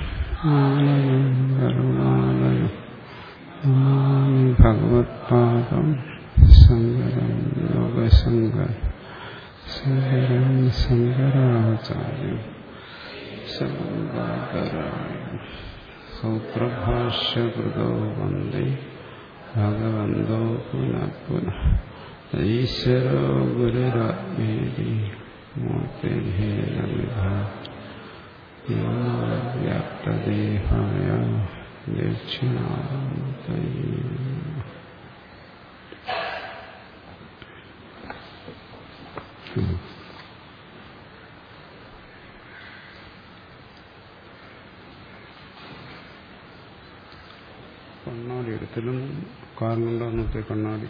ശ്രീസ്മൃതിപുരാണാനാലയം കരുണാലയം നമാമി ഭഗവത്പാദം ശങ്കരം ലോകശങ്കർ ശങ്കരം ശങ്കരാചാര്യം ശങ്കരായ സൗപ്രഭാഷ്യകൃതോ വന്ദേ ഭഗവന്തോ പുനഃ പുനഃ. ഈശ്വരോ ഗുരുരാത്മേതി മൂർത്തിഭേദവിഭാവ്യാപ്തദേഹായ ദക്ഷിണാമൂർത്തയേ കണ്ണാടി എടുത്തിലും കാറിലുണ്ടോ അന്നത്തെ കണ്ണാടി.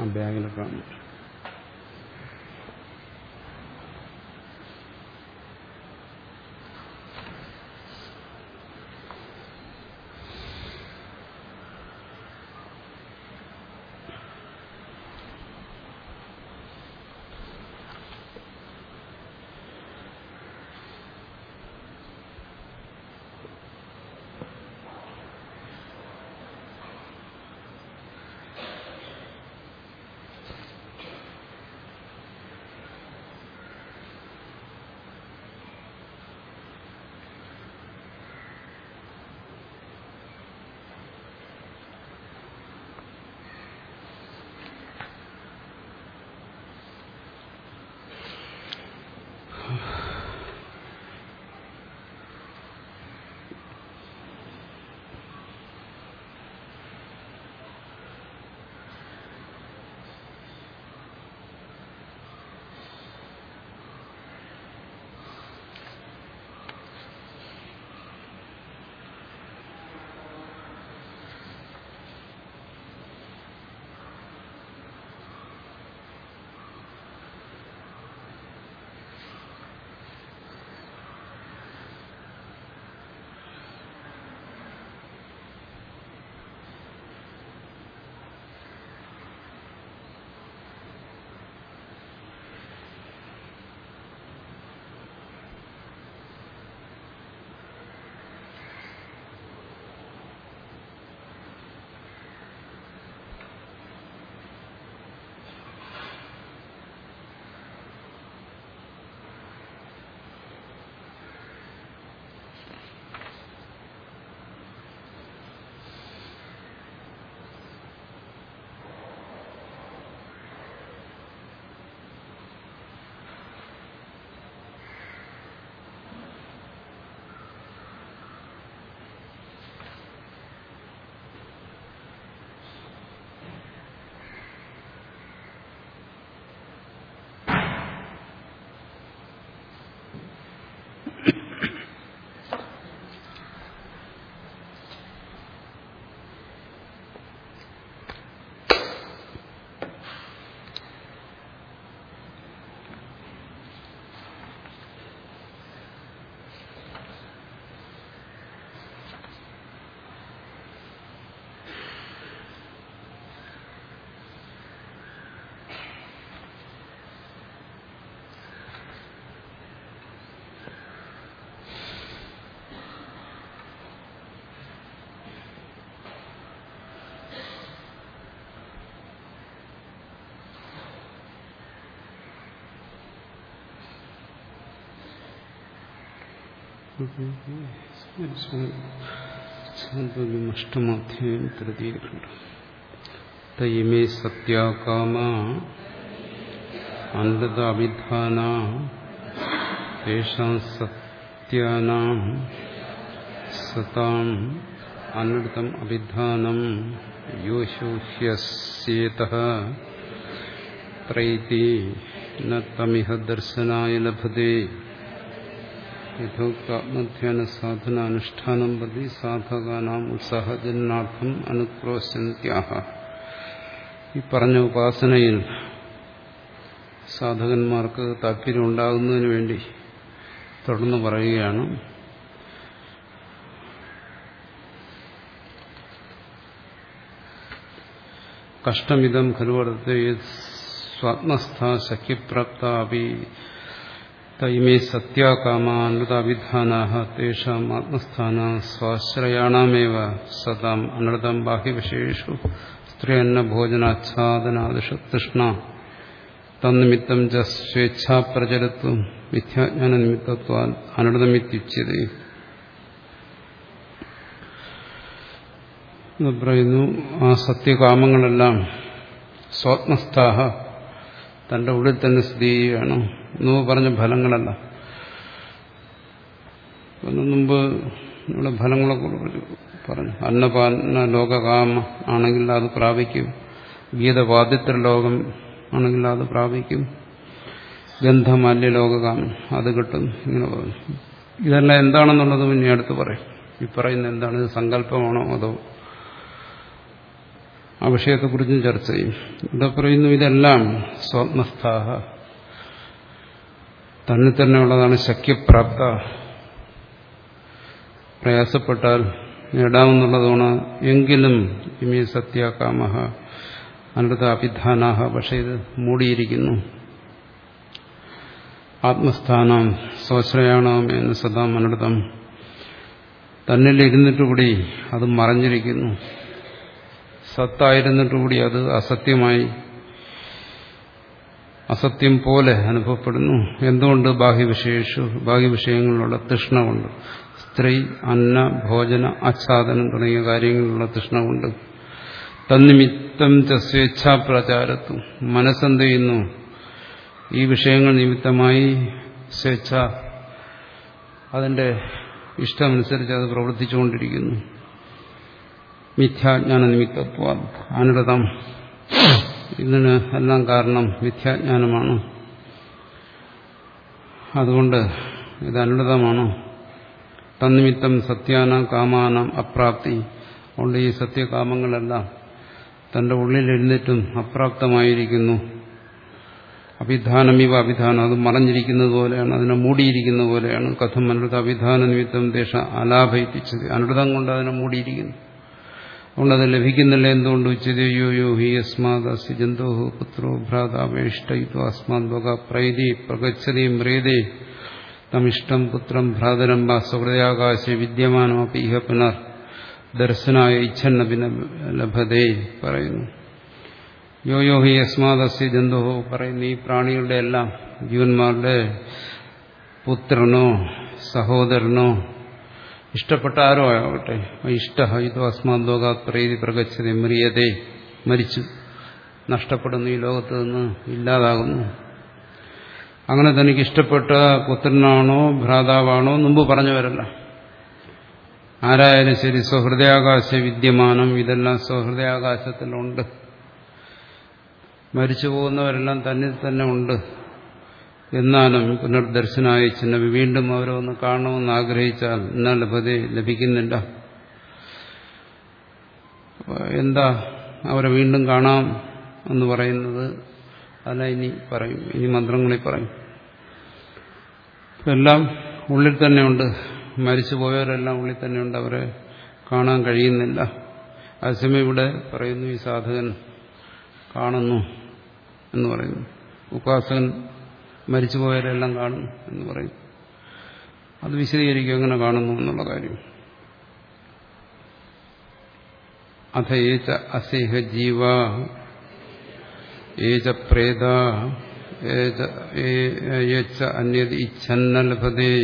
ആ ബാഗിലൊക്കെ കാണും അഷ്ടമാധ്യായം തൃതീയഖണ്ഡം തൈമേ സത്യാകാമ അനൃത അഭിധാന തേഷാം സത്യാനാം സതാം അനൃതം അഭിധാനം യോശോഹ്യസ്യേത ത്രൈതി തമിഹ ദർശനായ ലഭതേ യഥോക്താത്മധ്യാന പ്രതി സാധകാനാം ഉത്സാഹജനാർത്ഥം അനുക്രോശന്ത്യാഹ. ഈ പറഞ്ഞ ഉപാസനയിൽ സാധകന്മാർക്ക് താല്പര്യം ഉണ്ടാകുന്നതിന് വേണ്ടി തുടർന്ന് പറയുകയാണ്. കഷ്ടമിതം ഖലുവർത്തെ സ്വാത്മസ്ഥ ശക്യപ്രാപ്തി തൈമേ സത്യാകാമാനൃതാവിധാനാ തേഷാം ആത്മസ്ഥാന സ്വാശ്രയാണമേവ സതാം അനൃതം ബാഹ്യവിശേഷു സ്ത്രീയന്ന ഭോജനാച്ഛാദനാദിഷു തൃഷ്ണ തന്നിമിത്തം ച സ്വേച്ഛാപ്രചരത്വം മിഥ്യാജ്ഞാന നിമിത്തത്വാ അനൃതമിത്യുച്യതേ പറയുന്നു ആ സത്യകാമങ്ങളെല്ലാം സ്വാത്മസ്ഥാഹ തന്റെ ഉള്ളിൽ തന്നെ സ്ഥിതി ചെയ്യുകയാണ്. എന്ന് പറഞ്ഞ ഫലങ്ങളല്ല. മുമ്പ് ഇവിടെ ഫലങ്ങളെ കുറിച്ച് പറഞ്ഞു. അന്നപാന ലോകകാമ ആണെങ്കിൽ അത് പ്രാപിക്കും. ഗീതവാദിത്ര ലോകം ആണെങ്കിൽ അത് പ്രാപിക്കും. ഗന്ധമാല്യ ലോകകാമം അത് കിട്ടും. ഇങ്ങനെ പറഞ്ഞു. ഇതെല്ലാം എന്താണെന്നുള്ളത് പിന്നെ അടുത്ത് പറയും. ഈ പറയുന്ന എന്താണ്? ഇത് സങ്കല്പമാണോ അതോ ആ വിഷയത്തെക്കുറിച്ചും ചർച്ച ചെയ്യും. ഇവിടെ പറയുന്നു ഇതെല്ലാം സ്വപ്നസ്ഥാഹ. തന്നെ തന്നെ ഉള്ളതാണ് ശക്യപ്രാപ്ത പ്രയാസപ്പെട്ടാൽ നേടാമെന്നുള്ളതാണ് എങ്കിലും ഇമി സത്യാകാമഹ. അനൃത അഭിധാനാഹ പക്ഷെ ഇത് മൂടിയിരിക്കുന്നു. ആത്മസ്ഥാനം സ്വാശ്രയാണം എന്ന് സദാം അനൃതം തന്നിലിരുന്നിട്ടുകൂടി അത് മറഞ്ഞിരിക്കുന്നു. സത്തായിരുന്നിട്ടുകൂടി അത് അസത്യമായി അസത്യം പോലെ അനുഭവപ്പെടുന്നു. എന്തുകൊണ്ട് ബാഹ്യവിശേഷു ബാഹ്യവിഷയങ്ങളിലുള്ള തൃഷ്ണ കൊണ്ട് സ്ത്രീ അന്ന ഭോജന ആച്ഛാദനം തുടങ്ങിയ കാര്യങ്ങളിലുള്ള തൃഷ്ണ കൊണ്ട് തന്നിമിത്തം ച സ്വേച്ഛാപ്രചാരത്വം മനസ്സെന്ത് ചെയ്യുന്നു? ഈ വിഷയങ്ങൾ നിമിത്തമായി സ്വേച്ഛ അതിന്റെ ഇഷ്ടമനുസരിച്ച് അത് പ്രവർത്തിച്ചുകൊണ്ടിരിക്കുന്നു. മിഥ്യാജ്ഞാന നിമിത്തത്വ അനുരതം. ഇതിന് എല്ലാം കാരണം മിഥ്യാജ്ഞാനമാണ്. അതുകൊണ്ട് ഇത് അനുരതമാണ്. തന്നിമിത്തം സത്യാന കാമാനം അപ്രാപ്തി. അതുകൊണ്ട് ഈ സത്യകാമങ്ങളെല്ലാം തന്റെ ഉള്ളിൽ എഴുന്നേറ്റും അപ്രാപ്തമായിരിക്കുന്നു. അഭിധാനമിവ അഭിധാനം. അത് മറഞ്ഞിരിക്കുന്നത് പോലെയാണ് അതിനെ മൂടിയിരിക്കുന്നത് പോലെയാണ്. കഥം അനൃത അഭിധാന നിമിത്തം ദേശ അലാഭയിപ്പിച്ചത് അനൃതം കൊണ്ട് അതിനെ മൂടിയിരിക്കുന്നു. അതുകൊണ്ട് അത് ലഭിക്കുന്നില്ല എന്തുകൊണ്ട് ഉച്ചതയോ യോ ഹി അസ്മാത് അസ്യ ജന്തോ പുത്രോ ഭ്രാതാപേഷ്ടയിത്വ അസ്മാത് വക പ്രൈതി പ്രഗച്ഛതി മ്രേതേ തമിഷ്ടം പുത്രം ഭ്രാതരം വാ സുഹൃദയാകാശ വിദ്യമാനമപ്പി ഇഹ പുനർ ദർശനായ ഇച്ഛന്ന പിന്നെ ലഭതേ പറയുന്നു. യോ യോ ഹി അസ്മാത് അസ്യ ജന്തോ പറയുന്നു ഈ പ്രാണികളുടെ എല്ലാം ജീവന്മാരുടെ പുത്രനോ സഹോദരനോ ഇഷ്ടപ്പെട്ട ആരോ ആകട്ടെ ഇഷ്ട ഇത് അസ്മാലോകാത് പ്രേതി പ്രകച്ചതി മറിയതേ മരിച്ചു. നഷ്ടപ്പെടുന്നു ഈ ലോകത്ത് നിന്ന്. ഇല്ലാതാകുന്നു. അങ്ങനെ തനിക്ക് ഇഷ്ടപ്പെട്ട പുത്രനാണോ ഭ്രാതാവാണോ മുമ്പ് പറഞ്ഞവരല്ല. ആരായാലും ശരി സ്വഹൃദയാകാശ വിദ്യമാനം. ഇതെല്ലാം സ്വഹൃദയാകാശത്തിലുണ്ട്. മരിച്ചു പോകുന്നവരെല്ലാം തന്നിൽ തന്നെ ഉണ്ട്. എന്നാലും പുനർദർശനായ ചിന്ന വീണ്ടും അവരെ ഒന്ന് കാണണമെന്ന് ആഗ്രഹിച്ചാൽ എന്നാൽ ലഭ്യത ലഭിക്കുന്നില്ല. എന്താ അവരെ വീണ്ടും കാണാം എന്ന് പറയുന്നത്? അല്ല ഇനി പറയും. ഇനി മന്ത്രങ്ങളിൽ പറയും. എല്ലാം ഉള്ളിൽ തന്നെയുണ്ട് മരിച്ചു പോയവരെല്ലാം ഉള്ളിൽ തന്നെയുണ്ട് അവരെ കാണാൻ കഴിയുന്നില്ല. അതേസമയം ഇവിടെ പറയുന്നു ഈ സാധകൻ കാണുന്നു എന്ന് പറയുന്നു. ഉപാസകൻ മരിച്ചുപോയവരെല്ലാം കാണും എന്ന് പറയും. അത് വിശദീകരിക്കും എങ്ങനെ കാണുന്നു എന്നുള്ള കാര്യം. അഥ ഏച്ച അസേഹ ജീവ ഏച പ്രേത അന്യത് ഇച്ഛന്ന ലഭതേ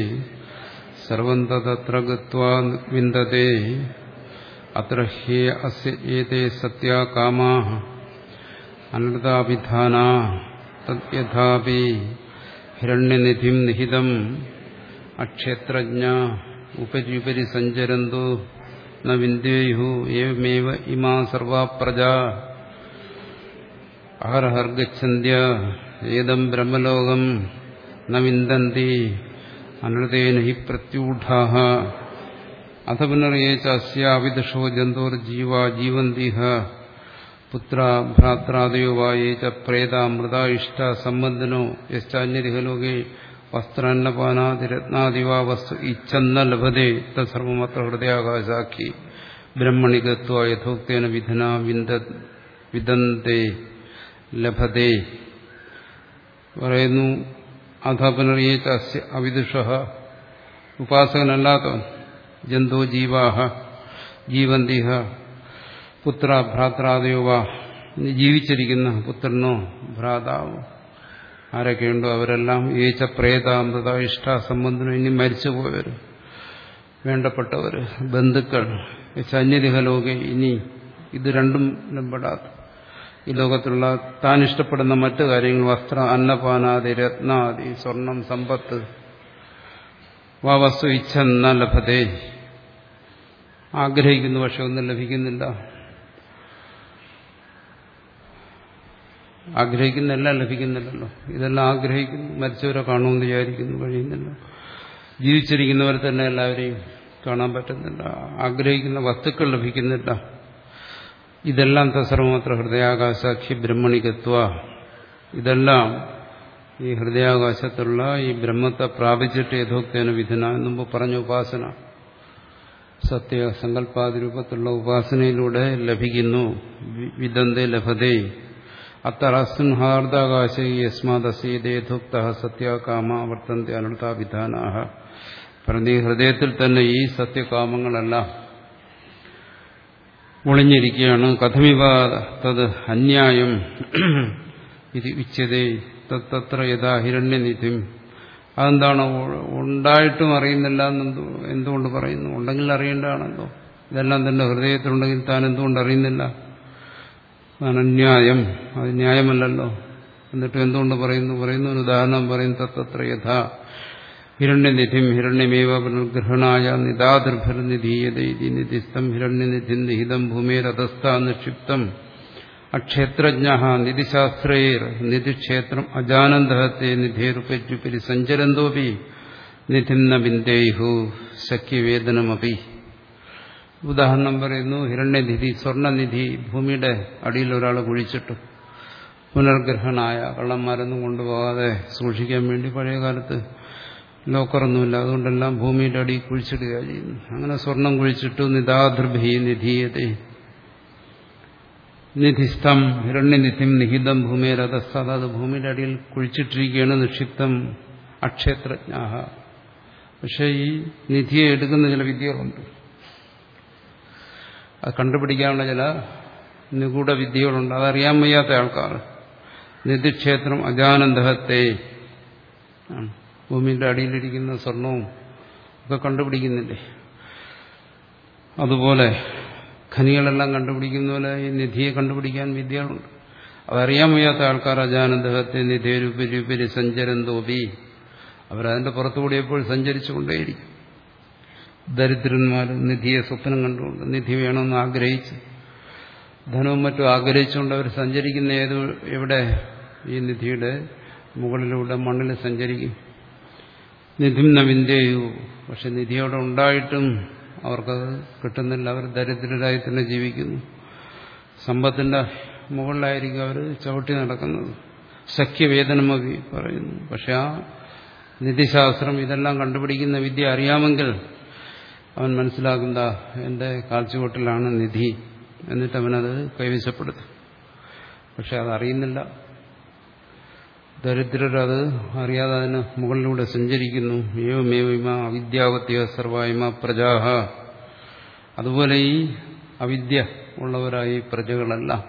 സർവം തത്ര വിന്ദതേ അത്ര ഹേ അസ്യ ഏതേ സത്യാകാമാ അനൃതാഭിധാനാ തദ്യഥാപി ഹിരണ്യനിധിം നിഹിതം. അക്ഷേത്രജ്ഞ ഉപരിപരി സഞ്ചരന്തോ ന ഏവമേവ ഇമാ സർവാ പ്രജ. അഹർഹർഗച്ഛന്ത്യ ഏതം ബ്രഹ്മലോകം ന അനൃതേന ഹി പ്രത്യൂഢാ അഥ പുനർയേച്ച അസ്യാവിദുഷോ ജന്തോർജീവ ജീവന്തിഹ. പുത്ര ഭ്രാത്രാദയോ വായേച്ച പ്രേത മൃത ഇഷ്ട സംബന്ധനോ യശ്ചാന്യരിഹലോകേ വസ്ത്രാന്നപാനാതിരത്നാദിവാ വസ്തു ഇച്ഛന്ന ലഭതേ തത്സർവമത്ര ഹൃദയാകാശാഖി ബ്രഹ്മണി ഗത്വ യഥോക്തേന വിധന വിദന്തേ ലഭതേ. പറയുന്നു അധ പുനർയേച്ച അസ്യ അവിദുഷ. ഉപാസകനല്ലാത്തവൻ ജന്തോ ജീവാഹ ജീവന്തിഹ പുത്ര ഭ്രാത്രാദയോ വാ ജീവിച്ചിരിക്കുന്ന പുത്രനോ ഭ്രാതാവോ ആരൊക്കെയുണ്ടോ അവരെല്ലാം ഏച്ച പ്രേതാമൃത ഇഷ്ട സംബന്ധം ഇനി മരിച്ചുപോയവർ വേണ്ടപ്പെട്ടവർ ബന്ധുക്കൾ അന്യതിഹലോകെ ഇനി ഇത് രണ്ടും പെടാത്ത ഈ ലോകത്തിലുള്ള താൻ ഇഷ്ടപ്പെടുന്ന മറ്റു കാര്യങ്ങൾ വസ്ത്ര അന്നപാനാദി രത്നാദി സ്വർണം സമ്പത്ത് വാ വസ്തു ഇച്ഛന്ന ലഭത്തെ. ആഗ്രഹിക്കുന്നു പക്ഷെ ഒന്നും ലഭിക്കുന്നില്ല. ആഗ്രഹിക്കുന്നെല്ലാം ലഭിക്കുന്നില്ലല്ലോ. ഇതെല്ലാം ആഗ്രഹിക്കുന്നു മരിച്ചവരെ കാണുമെന്ന് വിചാരിക്കുന്നു കഴിയുന്നില്ല. ജീവിച്ചിരിക്കുന്നവരെ തന്നെ എല്ലാവരെയും കാണാൻ പറ്റുന്നില്ല ആഗ്രഹിക്കുന്ന വസ്തുക്കൾ ലഭിക്കുന്നില്ല. ഇതെല്ലാം തസർവമാത്ര ഹൃദയാകാശാക്ഷി ബ്രഹ്മണികത്വ. ഇതെല്ലാം ഈ ഹൃദയാകാശത്തുള്ള ഈ ബ്രഹ്മത്തെ പ്രാപിച്ചിട്ട് യഥോക്തേന വിധന എന്നുമ്പ് പറഞ്ഞ ഉപാസന. സത്യ സങ്കല്പാതി രൂപത്തിലുള്ള ഉപാസനയിലൂടെ ലഭിക്കുന്നു. വിദന്തേ ലഭതേ. അത്തറസ്ഹാർദാകാശ യസ്മാദസീതേധുക്ത സത്യകാമ വർത്തന്തി അനൃത വിധാനാഹ പറഞ്ഞ ഹൃദയത്തിൽ തന്നെ ഈ സത്യകാമങ്ങളെല്ലാം ഒളിഞ്ഞിരിക്കുകയാണ്. കഥമിവ തത് അന്യായം ഇത് ഉച്ചതേ തത്ര യഥാ ഹിരണ്യനിധിം. അതെന്താണ് ഉണ്ടായിട്ടും അറിയുന്നില്ല എന്നെന്തോ എന്തുകൊണ്ട് പറയുന്നു? ഉണ്ടെങ്കിൽ അറിയേണ്ടതാണല്ലോ. ഇതെല്ലാം തന്റെ ഹൃദയത്തിലുണ്ടെങ്കിൽ താൻ എന്തുകൊണ്ട് അറിയുന്നില്ല? അതാണ് ന്യായം അത് ന്യായമല്ലല്ലോ. എന്നിട്ട് എന്തുകൊണ്ട് പറയുന്നു? പറയുന്നു ഒരു ഉദാഹരണം പറയും തത്തത്ര യഥ. ഹിരണ്യനിധിം ഹിരണ്യമേവ പുനർഗ്രഹണായ നിദാതിർഭരനിധീയതൈതി നിധിസ്ഥം ഹിരണ്യനിധി നിഹിതം ഭൂമേരതസ്ഥ നിക്ഷിപ്തം. അക്ഷേത്രജ്ഞ നിധിശാസ്ത്രേർ നിധിക്ഷേത്രം അജാനന്ദത്തെ നിധേരുപരി സഞ്ചരന്തോപി നിധിന്ന ബിന്ദേഹു ശക്യവേദനമപി ഉദാഹരണം പറയുന്നു ഹിരണ്യനിധി സ്വർണനിധി ഭൂമിയുടെ അടിയിൽ ഒരാൾ കുഴിച്ചിട്ടു. പുനർഗ്രഹനായ കള്ളന്മാരൊന്നും കൊണ്ടുപോകാതെ സൂക്ഷിക്കാൻ വേണ്ടി പഴയ കാലത്ത് ലോക്കറൊന്നുമില്ല. അതുകൊണ്ടെല്ലാം ഭൂമിയുടെ അടി കുഴിച്ചിടുക ചെയ്യുന്നു. അങ്ങനെ സ്വർണം കുഴിച്ചിട്ടു നിതാധൃഭി നിധീയതേ. നിധിസ്ഥം ഹിരണ്യനിധിം നിഹിതം ഭൂമിയിലതസ്ഥ അതായത് ഭൂമിയുടെ അടിയിൽ കുഴിച്ചിട്ടിരിക്കുകയാണ് നിക്ഷിപ്തം അക്ഷേത്രജ്ഞാഹ പക്ഷേ ഈ നിധിയെ എടുക്കുന്ന ചില വിദ്യകളുണ്ട്. അത് കണ്ടുപിടിക്കാനുള്ള ചില നിഗൂഢ വിദ്യകളുണ്ട്. അതറിയാൻ വയ്യാത്ത ആൾക്കാർ. നിധിക്ഷേത്രം അജാനന്ദഹത്തെ ഭൂമിയുടെ അടിയിലിരിക്കുന്ന സ്വർണവും ഒക്കെ കണ്ടുപിടിക്കുന്നില്ലേ? അതുപോലെ ഖനികളെല്ലാം കണ്ടുപിടിക്കുന്ന പോലെ ഈ നിധിയെ കണ്ടുപിടിക്കാൻ വിദ്യകളുണ്ട്. അതറിയാൻ വയ്യാത്ത ആൾക്കാർ അജാനന്ദഹത്തെ നിധിയുപരി സഞ്ചരന്തോപി. അവരതിന്റെ പുറത്തുകൂടി എപ്പോഴും സഞ്ചരിച്ചുകൊണ്ടേയിരിക്കും. ദരിദ്രന്മാർ നിധിയെ സ്വപ്നം കണ്ടുകൊണ്ട് നിധി വേണമെന്ന് ആഗ്രഹിച്ച്. ധനവും മറ്റും ആഗ്രഹിച്ചുകൊണ്ട് അവർ സഞ്ചരിക്കുന്ന ഏത് എവിടെ ഈ നിധിയുടെ മുകളിലൂടെ മണ്ണിൽ സഞ്ചരിക്കും. നിധിം നവിന്ദേയു പക്ഷെ നിധിയോടെ ഉണ്ടായിട്ടും അവർക്കത് കിട്ടുന്നില്ല. അവർ ദരിദ്രരായി തന്നെ ജീവിക്കുന്നു. സമ്പത്തിന്റെ മുകളിലായിരിക്കും അവർ ചവിട്ടി നടക്കുന്നത്. സഖ്യവേദനമൊക്കെ പറയുന്നു. പക്ഷെ ആ നിധിശാസ്ത്രം ഇതെല്ലാം കണ്ടുപിടിക്കുന്ന വിദ്യ അറിയാമെങ്കിൽ അവൻ മനസ്സിലാക്കുന്ന എന്റെ കാൽച്ചുവട്ടിലാണ് നിധി എന്നിട്ട് അവനത് കൈവശപ്പെടുത്തും. പക്ഷെ അതറിയുന്നില്ല. ദരിദ്രരത് അറിയാതെ അതിന് മുകളിലൂടെ സഞ്ചരിക്കുന്നു. ഏവമേവിമ അവിദ്യാവത്യ സർവായ്മ പ്രജാഹ. അതുപോലെ ഈ അവിദ്യ ഉള്ളവരായി പ്രജകളല്ല.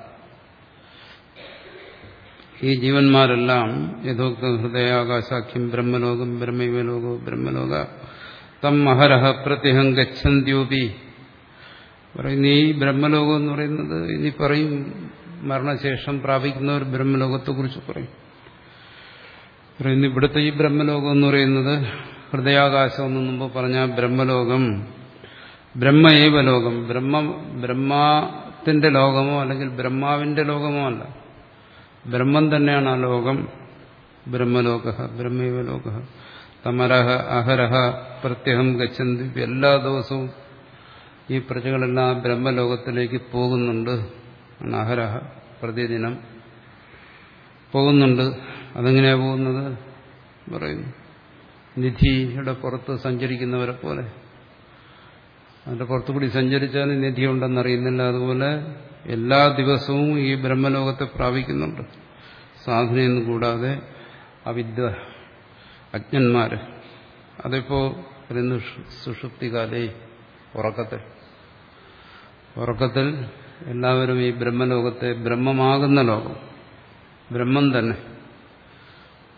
ഈ ജീവന്മാരെല്ലാം യഥോക്ത ഹൃദയാകാശാഖ്യം ബ്രഹ്മലോകം ബ്രഹ്മൈവലോകോ ബ്രഹ്മലോക തം അഹരഹ പ്രത്യഹം ഗച്ഛന്ത്യോപി പറയുന്ന ഈ ബ്രഹ്മലോകം എന്ന് പറയുന്നത് ഇനി പറയും മരണശേഷം പ്രാപിക്കുന്ന ഒരു ബ്രഹ്മലോകത്തെക്കുറിച്ച് പറയും. പറയുന്നു ഇവിടുത്തെ ഈ ബ്രഹ്മലോകം എന്ന് പറയുന്നത് ഹൃദയാകാശം എന്ന് മുമ്പ് പറഞ്ഞ ബ്രഹ്മലോകം ബ്രഹ്മയേവ ലോകം ബ്രഹ്മ ബ്രഹ്മത്തിന്റെ ലോകമോ അല്ലെങ്കിൽ ബ്രഹ്മാവിന്റെ ലോകമോ അല്ല. ബ്രഹ്മം തന്നെയാണ് ആ ലോകം. ബ്രഹ്മലോക ബ്രഹ്മൈവ ലോക. തമരഹ അഹരഹ പ്രത്യഹം ഗച്ഛന്തി എല്ലാ ദിവസവും ഈ പ്രജകളെല്ലാം ബ്രഹ്മലോകത്തിലേക്ക് പോകുന്നുണ്ട്. അഹരഹ പ്രതിദിനം പോകുന്നുണ്ട്. അതെങ്ങനെയാ പോകുന്നത്? പറയുന്നു. നിധിയുടെ പുറത്ത് സഞ്ചരിക്കുന്നവരെ പോലെ. അതിന്റെ പുറത്തുകൂടി സഞ്ചരിച്ചാൽ നിധി ഉണ്ടെന്നറിയുന്നില്ല അതുപോലെ എല്ലാ ദിവസവും ഈ ബ്രഹ്മലോകത്തെ പ്രാപിക്കുന്നുണ്ട്. സാധനയൊന്നും കൂടാതെ അവിദ്യ അജ്ഞന്മാര്. അതിപ്പോ പറയുന്നു സുഷുപ്തികാലേ ഉറക്കത്തിൽ. ഉറക്കത്തിൽ എല്ലാവരും ഈ ബ്രഹ്മലോകത്തെ ബ്രഹ്മമാകുന്ന ലോകം. ബ്രഹ്മം തന്നെ.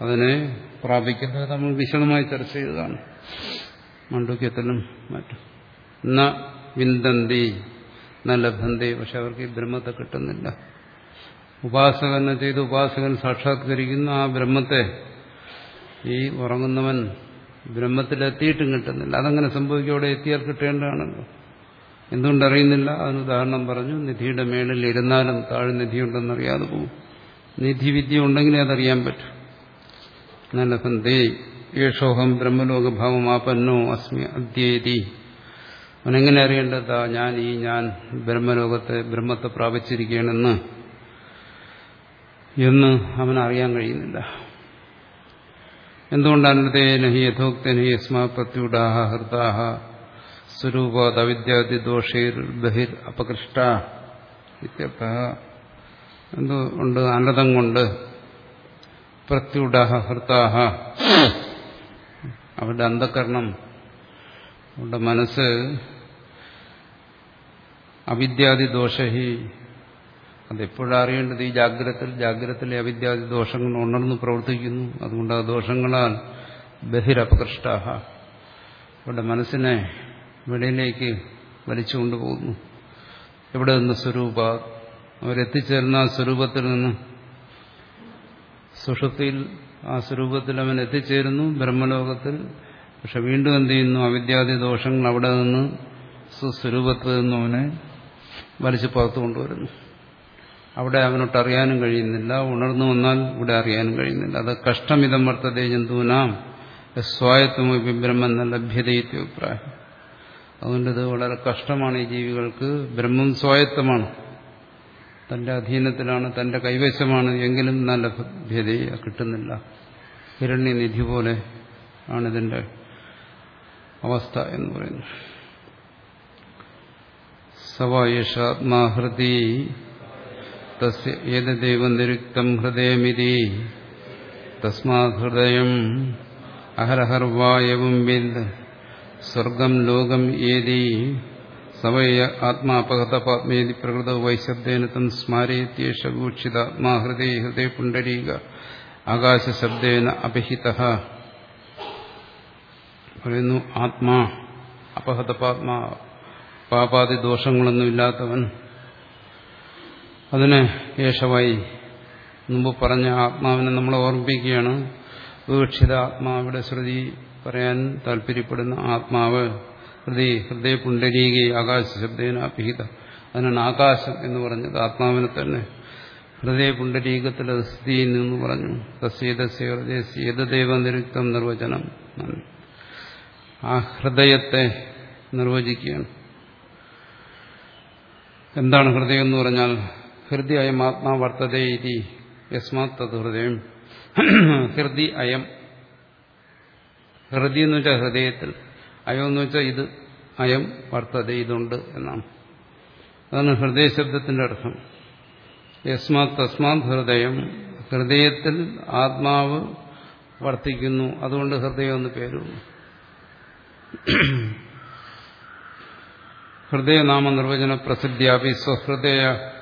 അതിനെ പ്രാപിക്കുന്നത് നമ്മൾ വിശദമായി ചർച്ച ചെയ്തതാണ്. മണ്ഡുക്യത്തിലും മറ്റും. ന വിന്തന്തി ന ലഭന്തി പക്ഷെ അവർക്ക് ഈ ബ്രഹ്മത്തെ കിട്ടുന്നില്ല. ഉപാസകനെ ചെയ്ത് ഉപാസകൻ സാക്ഷാത്കരിക്കുന്ന ആ ബ്രഹ്മത്തെ ഈ ഉറങ്ങുന്നവൻ ബ്രഹ്മത്തിലെത്തിയിട്ടും കിട്ടുന്നില്ല. അതങ്ങനെ സംഭവിക്കും അവിടെ എത്തിയാൽ കിട്ടേണ്ടതാണല്ലോ. എന്തുകൊണ്ടറിയുന്നില്ല അതിന് ഉദാഹരണം പറഞ്ഞു നിധിയുടെ മേളിൽ ഇരുന്നാലും താഴെ നിധിയുണ്ടെന്നറിയാതെ പോകും. നിധി വിദ്യ ഉണ്ടെങ്കിലേ അതറിയാൻ പറ്റും. നല്ല സന്ധേ. യേശോഹം ബ്രഹ്മലോകഭാവം ആപന്നോ അസ്മി അദ്ധ്യേതി. അവനെങ്ങനെ അറിയേണ്ടതാ? ഞാൻ ഈ ഞാൻ ബ്രഹ്മലോകത്തെ ബ്രഹ്മത്തെ പ്രാപിച്ചിരിക്കുകയാണെന്ന് എന്ന് അവനറിയാൻ കഴിയുന്നില്ല. എന്തുകൊണ്ടാണ് നഹി യഥോക്തനഹി യസ്മാ പ്രത്യുടാഹ ഹൃദാഹ സ്വരൂപാദവിദ്യാദി ദോഷേർ ബഹിർ അപകൃഷ്ട ഇത്യർത്ഥ. എന്തുകൊണ്ട് അനതം കൊണ്ട്. പ്രത്യുടാഹ ഹൃതാഹ അവരുടെ അന്ധകരണം. അവരുടെ മനസ്സ് അവിദ്യാദി ദോഷഹി അതെപ്പോഴും അറിയേണ്ടത്? ഈ ജാഗ്രതത്തിൽ ജാഗ്രതത്തിലെ അവിദ്യാദി ദോഷങ്ങൾ ഉണർന്ന് പ്രവർത്തിക്കുന്നു. അതുകൊണ്ട് ആ ദോഷങ്ങളാൽ ബഹിരപകൃഷ്ടാഹ. അവരുടെ മനസ്സിനെ വെളിയിലേക്ക് വലിച്ചുകൊണ്ടുപോകുന്നു എവിടെ നിന്ന് സ്വരൂപ? അവരെത്തിച്ചേർന്ന ആ സ്വരൂപത്തിൽ നിന്ന് സുഷുപ്തിയിൽ ആ സ്വരൂപത്തിൽ അവൻ എത്തിച്ചേരുന്നു ബ്രഹ്മലോകത്തിൽ. പക്ഷെ വീണ്ടും എന്ത് ചെയ്യുന്നു? അവിദ്യാദി ദോഷങ്ങൾ അവിടെ നിന്ന് സുസ്വരൂപത്തിൽ നിന്നും അവനെ വലിച്ചു പുറത്തു കൊണ്ടുവരുന്നു. അവിടെ അവനോട്ട് അറിയാനും കഴിയുന്നില്ല. ഉണർന്നു വന്നാൽ ഇവിടെ അറിയാനും കഴിയുന്നില്ല. അത് കഷ്ടമിതം വർത്തതേ ജന്തുവിനാം സ്വായത്വമി ലഭ്യതയത്തെ അഭിപ്രായം. അതുകൊണ്ട് ഇത് വളരെ കഷ്ടമാണ് ഈ ജീവികൾക്ക്. ബ്രഹ്മം സ്വായത്തമാണ്. തന്റെ അധീനത്തിലാണ് തന്റെ കൈവശമാണ്. എങ്കിലും നല്ല ലഭ്യതയെ കിട്ടുന്നില്ല. ഹിരണ്യനിധി പോലെ ആണിതിന്റെ അവസ്ഥ എന്ന് പറയുന്നു. സവായേഷാത്മാഹൃതി തസ്യ ഏതദേവ നിരുക്തം ഹൃദയമിതി തസ്മാത് ഹൃദയം അഹരഹർവായവും വിന്ദ് സ്വർഗം ലോകം ഏതി സവയ ആത്മാപകതപാത്മേതി പ്രകൃത വൈശബ്ദേന തം സ്മാരയത്യേഷ വീക്ഷിതാത്മാ ഹൃദയ ഹൃദയ പുണ്ടരീക ആകാശശബ്ദേന അപഹിത പറയുന്നു ആത്മാ അപഹതപാത്മാ പാപാതി ദോഷങ്ങളൊന്നുമില്ലാത്തവൻ അതിന് യേശവായി മുമ്പ് പറഞ്ഞ ആത്മാവിനെ നമ്മൾ ഓർമ്മിപ്പിക്കുകയാണ്. വിവക്ഷിത ആത്മാവിടെ ശ്രുതി പറയാൻ താല്പര്യപ്പെടുന്ന ആത്മാവ് ഹൃദയ ഹൃദയ പുണ്ടരീകി ആകാശ ശബ്ദേന അഭിഹിത. അതിനാണ് ആകാശം എന്ന് പറഞ്ഞത്. ആത്മാവിനെ തന്നെ ഹൃദയ പുണ്ടരീകത്തിൽ സ്ഥിതി ചെയ്യുന്നു പറഞ്ഞു. തസ്യേതസ്യ ഹൃദയ ഏതദേവ നിരുക്തം നിർവചനം. ആ ഹൃദയത്തെ നിർവചിക്കുകയാണ്. എന്താണ് ഹൃദയം എന്ന് പറഞ്ഞാൽ ഹൃദയം ആത്മാ വർത്തതേ ഇതി യസ്മാത് തത് ഹൃദയം. ഹൃദി അയം. ഹൃദി എന്ന് വെച്ചാൽ ഹൃദയത്തിൽ. അയം എന്ന് വെച്ചാൽ ഇത് അയം വർത്തത ഇതുണ്ട് എന്നാണ്. അതാണ് ഹൃദയ ശബ്ദത്തിന്റെ അർത്ഥം. യസ്മാത് തസ്മാത് ഹൃദയം. ഹൃദയത്തിൽ ആത്മാവ് വർത്തിക്കുന്നു. അതുകൊണ്ട് ഹൃദയം എന്ന് പേരു ഹൃദയനാമ നിർവചന പ്രസിദ്ധ്യാപി സ്വഹൃദയ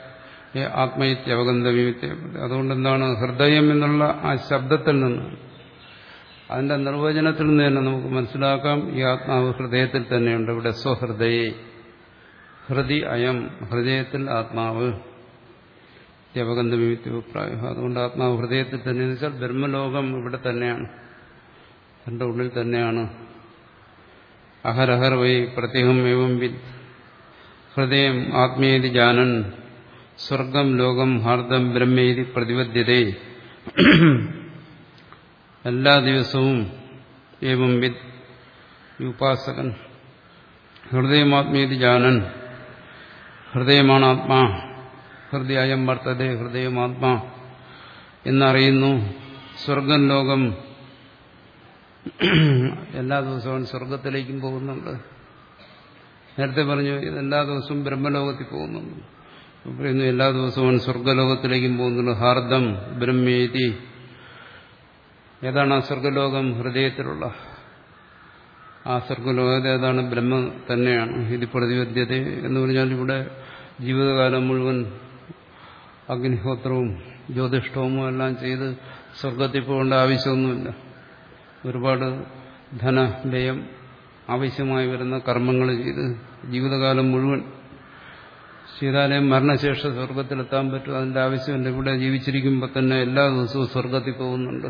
ആത്മയിത്യവഗന്ധവ്യത്തെ അതുകൊണ്ട് എന്താണ് ഹൃദയം എന്നുള്ള ആ ശബ്ദത്തിൽ നിന്ന് അതിന്റെ നിർവചനത്തിൽ നിന്ന് തന്നെ നമുക്ക് മനസ്സിലാക്കാം ഈ ആത്മാവ് ഹൃദയത്തിൽ തന്നെയുണ്ട്. ഇവിടെ സ്വഹൃദയെ ഹൃദി അയം ഹൃദയത്തിൽ ആത്മാവ് ത്യവഗന്ധവിമിത്യാഭിപ്രായം അതുകൊണ്ട് ആത്മാവ് ഹൃദയത്തിൽ തന്നെ വെച്ചാൽ ബ്രഹ്മലോകം ഇവിടെ തന്നെയാണ്. തന്റെ ഉള്ളിൽ തന്നെയാണ്. അഹരഹർ വൈ പ്രത്യേകം ഏവം ഹൃദയം ആത്മീയതി ജാനൻ. സ്വർഗം ലോകം ഹാർദം ബ്രഹ്മേരി പ്രതിപദ്ധ്യതേ. എല്ലാ ദിവസവും ഏവം വിദ് ഉപാസകൻ ഹൃദയമാത്മീതി ജാനൻ. ഹൃദയമാണ് ആത്മാ. ഹൃദയം വർത്തതേ ഹൃദയമാത്മാ എന്നറിയുന്നു. സ്വർഗം ലോകം എല്ലാ ദിവസവും സ്വർഗത്തിലേക്കും പോകുന്നുണ്ട്. നേരത്തെ പറഞ്ഞു എല്ലാ ദിവസവും ബ്രഹ്മലോകത്തിൽ പോകുന്നുണ്ട്. പറയുന്നു എല്ലാ ദിവസവും സ്വർഗലോകത്തിലേക്കും പോകുന്നുണ്ട് ഹാർദം ബ്രഹ്മേതി. ഏതാണ് ആ സ്വർഗലോകം? ഹൃദയത്തിലുള്ള ആ സ്വർഗലോകത ഏതാണ്? ബ്രഹ്മ തന്നെയാണ്. ഇത് പ്രതിബദ്ധ്യത എന്ന് പറഞ്ഞാൽ ഇവിടെ ജീവിതകാലം മുഴുവൻ അഗ്നിഹോത്രവും ജ്യോതിഷ്ടവും എല്ലാം ചെയ്ത് സ്വർഗത്തിൽ പോകേണ്ട ആവശ്യമൊന്നുമില്ല. ഒരുപാട് ധനവ്യയം ആവശ്യമായി വരുന്ന കർമ്മങ്ങൾ ചെയ്ത് ജീവിതകാലം മുഴുവൻ ചെയ്താലേ മരണശേഷം സ്വർഗത്തിലെത്താൻ പറ്റും. അതിന്റെ ആവശ്യമില്ല ഇവിടെ ജീവിച്ചിരിക്കുമ്പോൾ തന്നെ എല്ലാ ദിവസവും സ്വർഗത്തിൽ പോകുന്നുണ്ട്.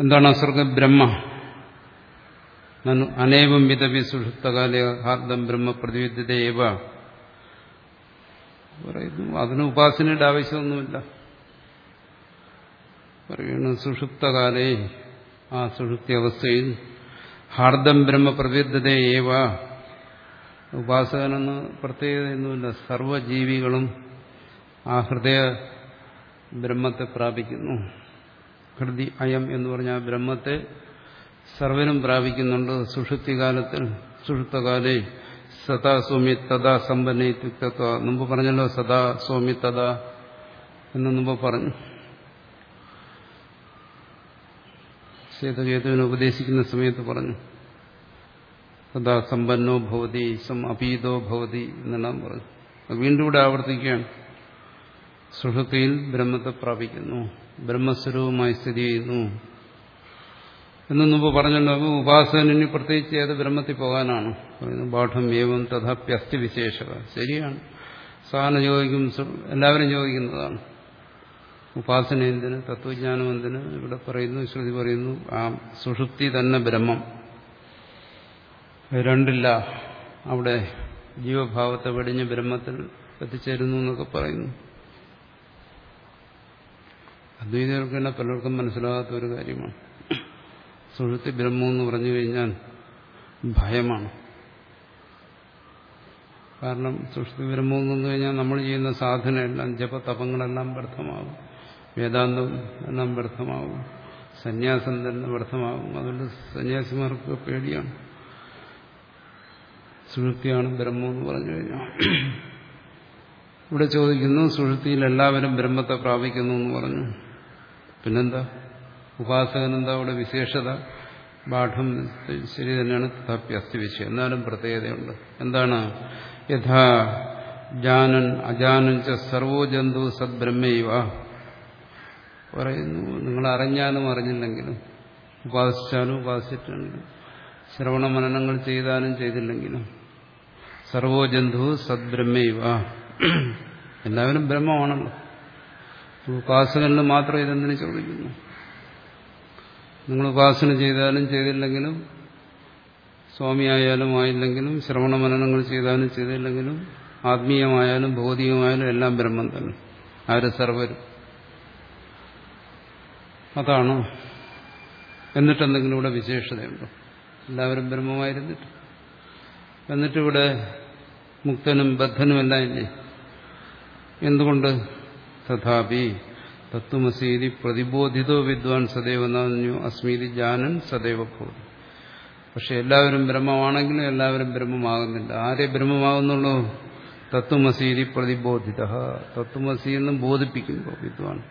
എന്താണ് ആ ബ്രഹ്മ? അനേകം വിധവി സുഷുപ്തകാല ഹാർദം ബ്രഹ്മ പ്രതിവിദ്യതയേവ പറയുന്നു അതിന് ഉപാസനയുടെ ആവശ്യമൊന്നുമില്ല. പറയുന്നു സുഷുപ്തകാലേ ആ സുഷുപ്തി അവസ്ഥയിൽ ഹാർദം ബ്രഹ്മ പ്രവിദ്ധതയേവ ഉപാസകനെന്ന് പ്രത്യേകതയൊന്നുമില്ല സർവജീവികളും ആ ഹൃദയ ബ്രഹ്മത്തെ പ്രാപിക്കുന്നു. ഹൃദി അയം എന്ന് പറഞ്ഞ ആ ബ്രഹ്മത്തെ സർവനും പ്രാപിക്കുന്നുണ്ട്. സുഷുപ്തികാലത്തിൽ സുഷുപ്തകാലേ സദാ സ്വാമി തഥാ ഇത്യുക്തത്വ. മുമ്പ് പറഞ്ഞല്ലോ സദാ സ്വാമി തഥാ എന്ന് മുമ്പ് പറഞ്ഞു. സേതുകേതുവിനെ ഉപദേശിക്കുന്ന സമയത്ത് പറഞ്ഞു. സദാ സമ്പന്നോ ഭവതി സം അപീതോ ഭവതി എന്നെല്ലാം പറഞ്ഞു. വീണ്ടും ഇവിടെ ആവർത്തിക്കുകയാണ്. സുഷുതിയിൽ ബ്രഹ്മത്തെ പ്രാപിക്കുന്നു ബ്രഹ്മസ്വരൂപമായി സ്ഥിതി ചെയ്യുന്നു. എന്ന് മുമ്പ് പറഞ്ഞല്ലോ ഉപാസകനിന് പ്രത്യേകിച്ച് ഏത് ബ്രഹ്മത്തിൽ പോകാനാണ്? പാഠം ഏവം തഥാപ്യസ്തി വിശേഷത. ശരിയാണ്. സാധാരണ ചോദിക്കും എല്ലാവരും ചോദിക്കുന്നതാണ്. ഉപാസന എന്തിന് തത്വജ്ഞാനം എന്തിന്? ഇവിടെ പറയുന്നു ശ്രുതി പറയുന്നു ആ സുഷുപ്തി തന്നെ ബ്രഹ്മം. രണ്ടില്ല. അവിടെ ജീവഭാവത്തെ വെടിഞ്ഞ് ബ്രഹ്മത്തിൽ എത്തിച്ചേരുന്നു എന്നൊക്കെ പറയുന്നു. അദ്വൈതകൾക്ക് തന്നെ പലർക്കും മനസ്സിലാകാത്ത ഒരു കാര്യമാണ്. സുഹൃത്തി ബ്രഹ്മം എന്ന് പറഞ്ഞു കഴിഞ്ഞാൽ ഭയമാണ്. കാരണം സുഷ്ടി ബ്രഹ്മം എന്ന് കഴിഞ്ഞാൽ നമ്മൾ ചെയ്യുന്ന സാധനയെല്ലാം ജപതപങ്ങളെല്ലാം വ്യർത്ഥമാകും. വേദാന്തം എല്ലാം വ്യർത്ഥമാകും. സന്യാസം തന്നെ വ്യർത്ഥമാകും. അതുകൊണ്ട് സന്യാസിമാർക്ക് പേടിയാണ്. സുഷുപ്തിയാണ് ബ്രഹ്മം എന്ന് പറഞ്ഞു കഴിഞ്ഞാൽ. ഇവിടെ ചോദിക്കുന്നു സുഷുപ്തിയിൽ എല്ലാവരും ബ്രഹ്മത്തെ പ്രാപിക്കുന്നു എന്ന് പറഞ്ഞു. പിന്നെന്താ? ഉപാസകനെന്താ അവിടെ വിശേഷത? പാഠം ശരി തന്നെയാണ് തഥാപ്യ അസ്ഥി വിഷയം എന്നാലും പ്രത്യേകതയുണ്ട്. എന്താണ്? യഥാ ജാനൻ അജാനൻ ച സർവോ ജന്തു സദ്ബ്രഹ്മൈവ പറയുന്നു നിങ്ങൾ അറിഞ്ഞാലും അറിഞ്ഞില്ലെങ്കിലും ഉപാസിച്ചാലും ഉപാസിച്ചിട്ടുണ്ട് ശ്രവണ മനനങ്ങൾ ചെയ്താലും ചെയ്തില്ലെങ്കിലും സർവോ ജന്തു സദ്ബ്രഹ്മൈവ. എല്ലാവരും ബ്രഹ്മമാണല്ലോ. ഉപാസകനിൽ മാത്രം ഇതെന്തിനു ചോദിക്കുന്നു? നിങ്ങൾ ഉപാസന ചെയ്താലും ചെയ്തില്ലെങ്കിലും സ്വാമിയായാലും ആയില്ലെങ്കിലും ശ്രവണ മനനങ്ങൾ ചെയ്താലും ചെയ്തില്ലെങ്കിലും ആത്മീയമായാലും ഭൗതികമായാലും എല്ലാം ബ്രഹ്മം തന്നെ. ആര് സർവരും? അതാണ്? എന്നിട്ടെന്തെങ്കിലും ഇവിടെ വിശേഷതയുണ്ടോ? എല്ലാവരും ബ്രഹ്മമായിരുന്നിട്ട്. എന്നിട്ടിവിടെ മുക്തനും ബദ്ധനും എല്ലാം ഇല്ലേ? എന്തുകൊണ്ട്? തഥാപി തത്വമസീതി പ്രതിബോധിതോ വിദ്വാൻ സദൈവ നന്യു അസ്മീതി ജാനൻ സദൈവ ഭൂതി പക്ഷെ എല്ലാവരും ബ്രഹ്മമാണെങ്കിലും എല്ലാവരും ബ്രഹ്മമാകുന്നില്ല. ആരെ ബ്രഹ്മമാകുന്നുള്ളൂ? തത്വമസീതി പ്രതിബോധിത. തത്വമസി എന്നും ബോധിപ്പിക്കുന്നു വിദ്വാൻ.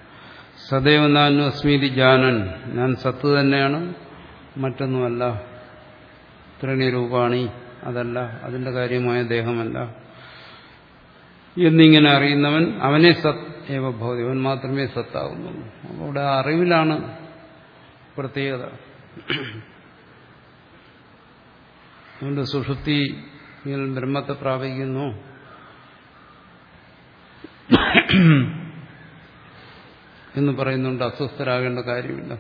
സദൈവ നാനു അസ്മീതി ജാനൻ. ഞാൻ സത്ത് തന്നെയാണ് മറ്റൊന്നുമല്ല. ത്രിണിരൂപാണി അതല്ല അതിന്റെ കാര്യമായ ദേഹമല്ല. എന്നിങ്ങനെ അറിയുന്നവൻ അവനെ സത് ഏവ അവൻ മാത്രമേ സത്താകുന്നുള്ളൂ അപ്പോൾ അവിടെ അറിവിലാണ് പ്രത്യേകത. അതുകൊണ്ട് സുഷുപ്തി ബ്രഹ്മത്തെ പ്രാപിക്കുന്നു. എന്ന് പറയുന്നുണ്ട് അസ്വസ്ഥരാകേണ്ട കാര്യമില്ല.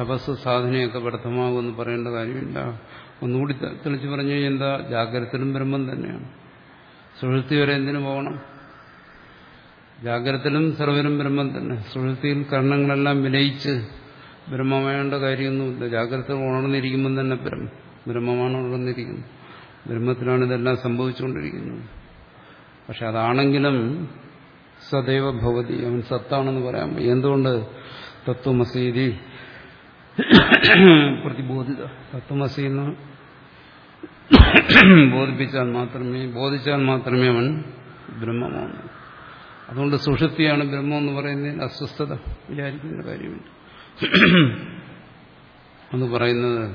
തപസ് സാധനയൊക്കെ വ്യർത്ഥമാകുമെന്ന് പറയേണ്ട കാര്യമില്ല. ഒന്നുകൂടി തെളിച്ച് പറഞ്ഞു എന്താ? ജാഗ്രതത്തിലും ബ്രഹ്മം തന്നെയാണ്. സുഹൃത്തി വരെ എന്തിനു പോകണം? ജാഗ്രതത്തിലും സർവനും ബ്രഹ്മം തന്നെ. സുഹൃത്തിയിൽ കർണങ്ങളെല്ലാം വിലയിച്ച് ബ്രഹ്മമായേണ്ട കാര്യമൊന്നുമില്ല. ജാഗ്രത ഉണർന്നിരിക്കുമ്പോൾ തന്നെ ബ്രഹ്മം. ബ്രഹ്മമാണ് ഉണർന്നിരിക്കുന്നത്. ബ്രഹ്മത്തിലാണ് ഇതെല്ലാം സംഭവിച്ചുകൊണ്ടിരിക്കുന്നത്. പക്ഷെ അതാണെങ്കിലും സദൈവ ഭവതി. അവൻ സത്താണെന്ന് പറയാം. എന്തുകൊണ്ട്? തത്വമസീതി പ്രതിബോധിത. തത്വമസി എന്ന് ബോധിപ്പിച്ചാൽ മാത്രമേ ബോധിച്ചാൽ മാത്രമേ അവൻ ബ്രഹ്മമാണ്. അതുകൊണ്ട് സുഷുപ്തിയാണ് ബ്രഹ്മം എന്ന് പറയുന്നതിൽ അസ്വസ്ഥത വിചാരിക്കുന്ന കാര്യമുണ്ട്. എന്ന് പറയുന്നത്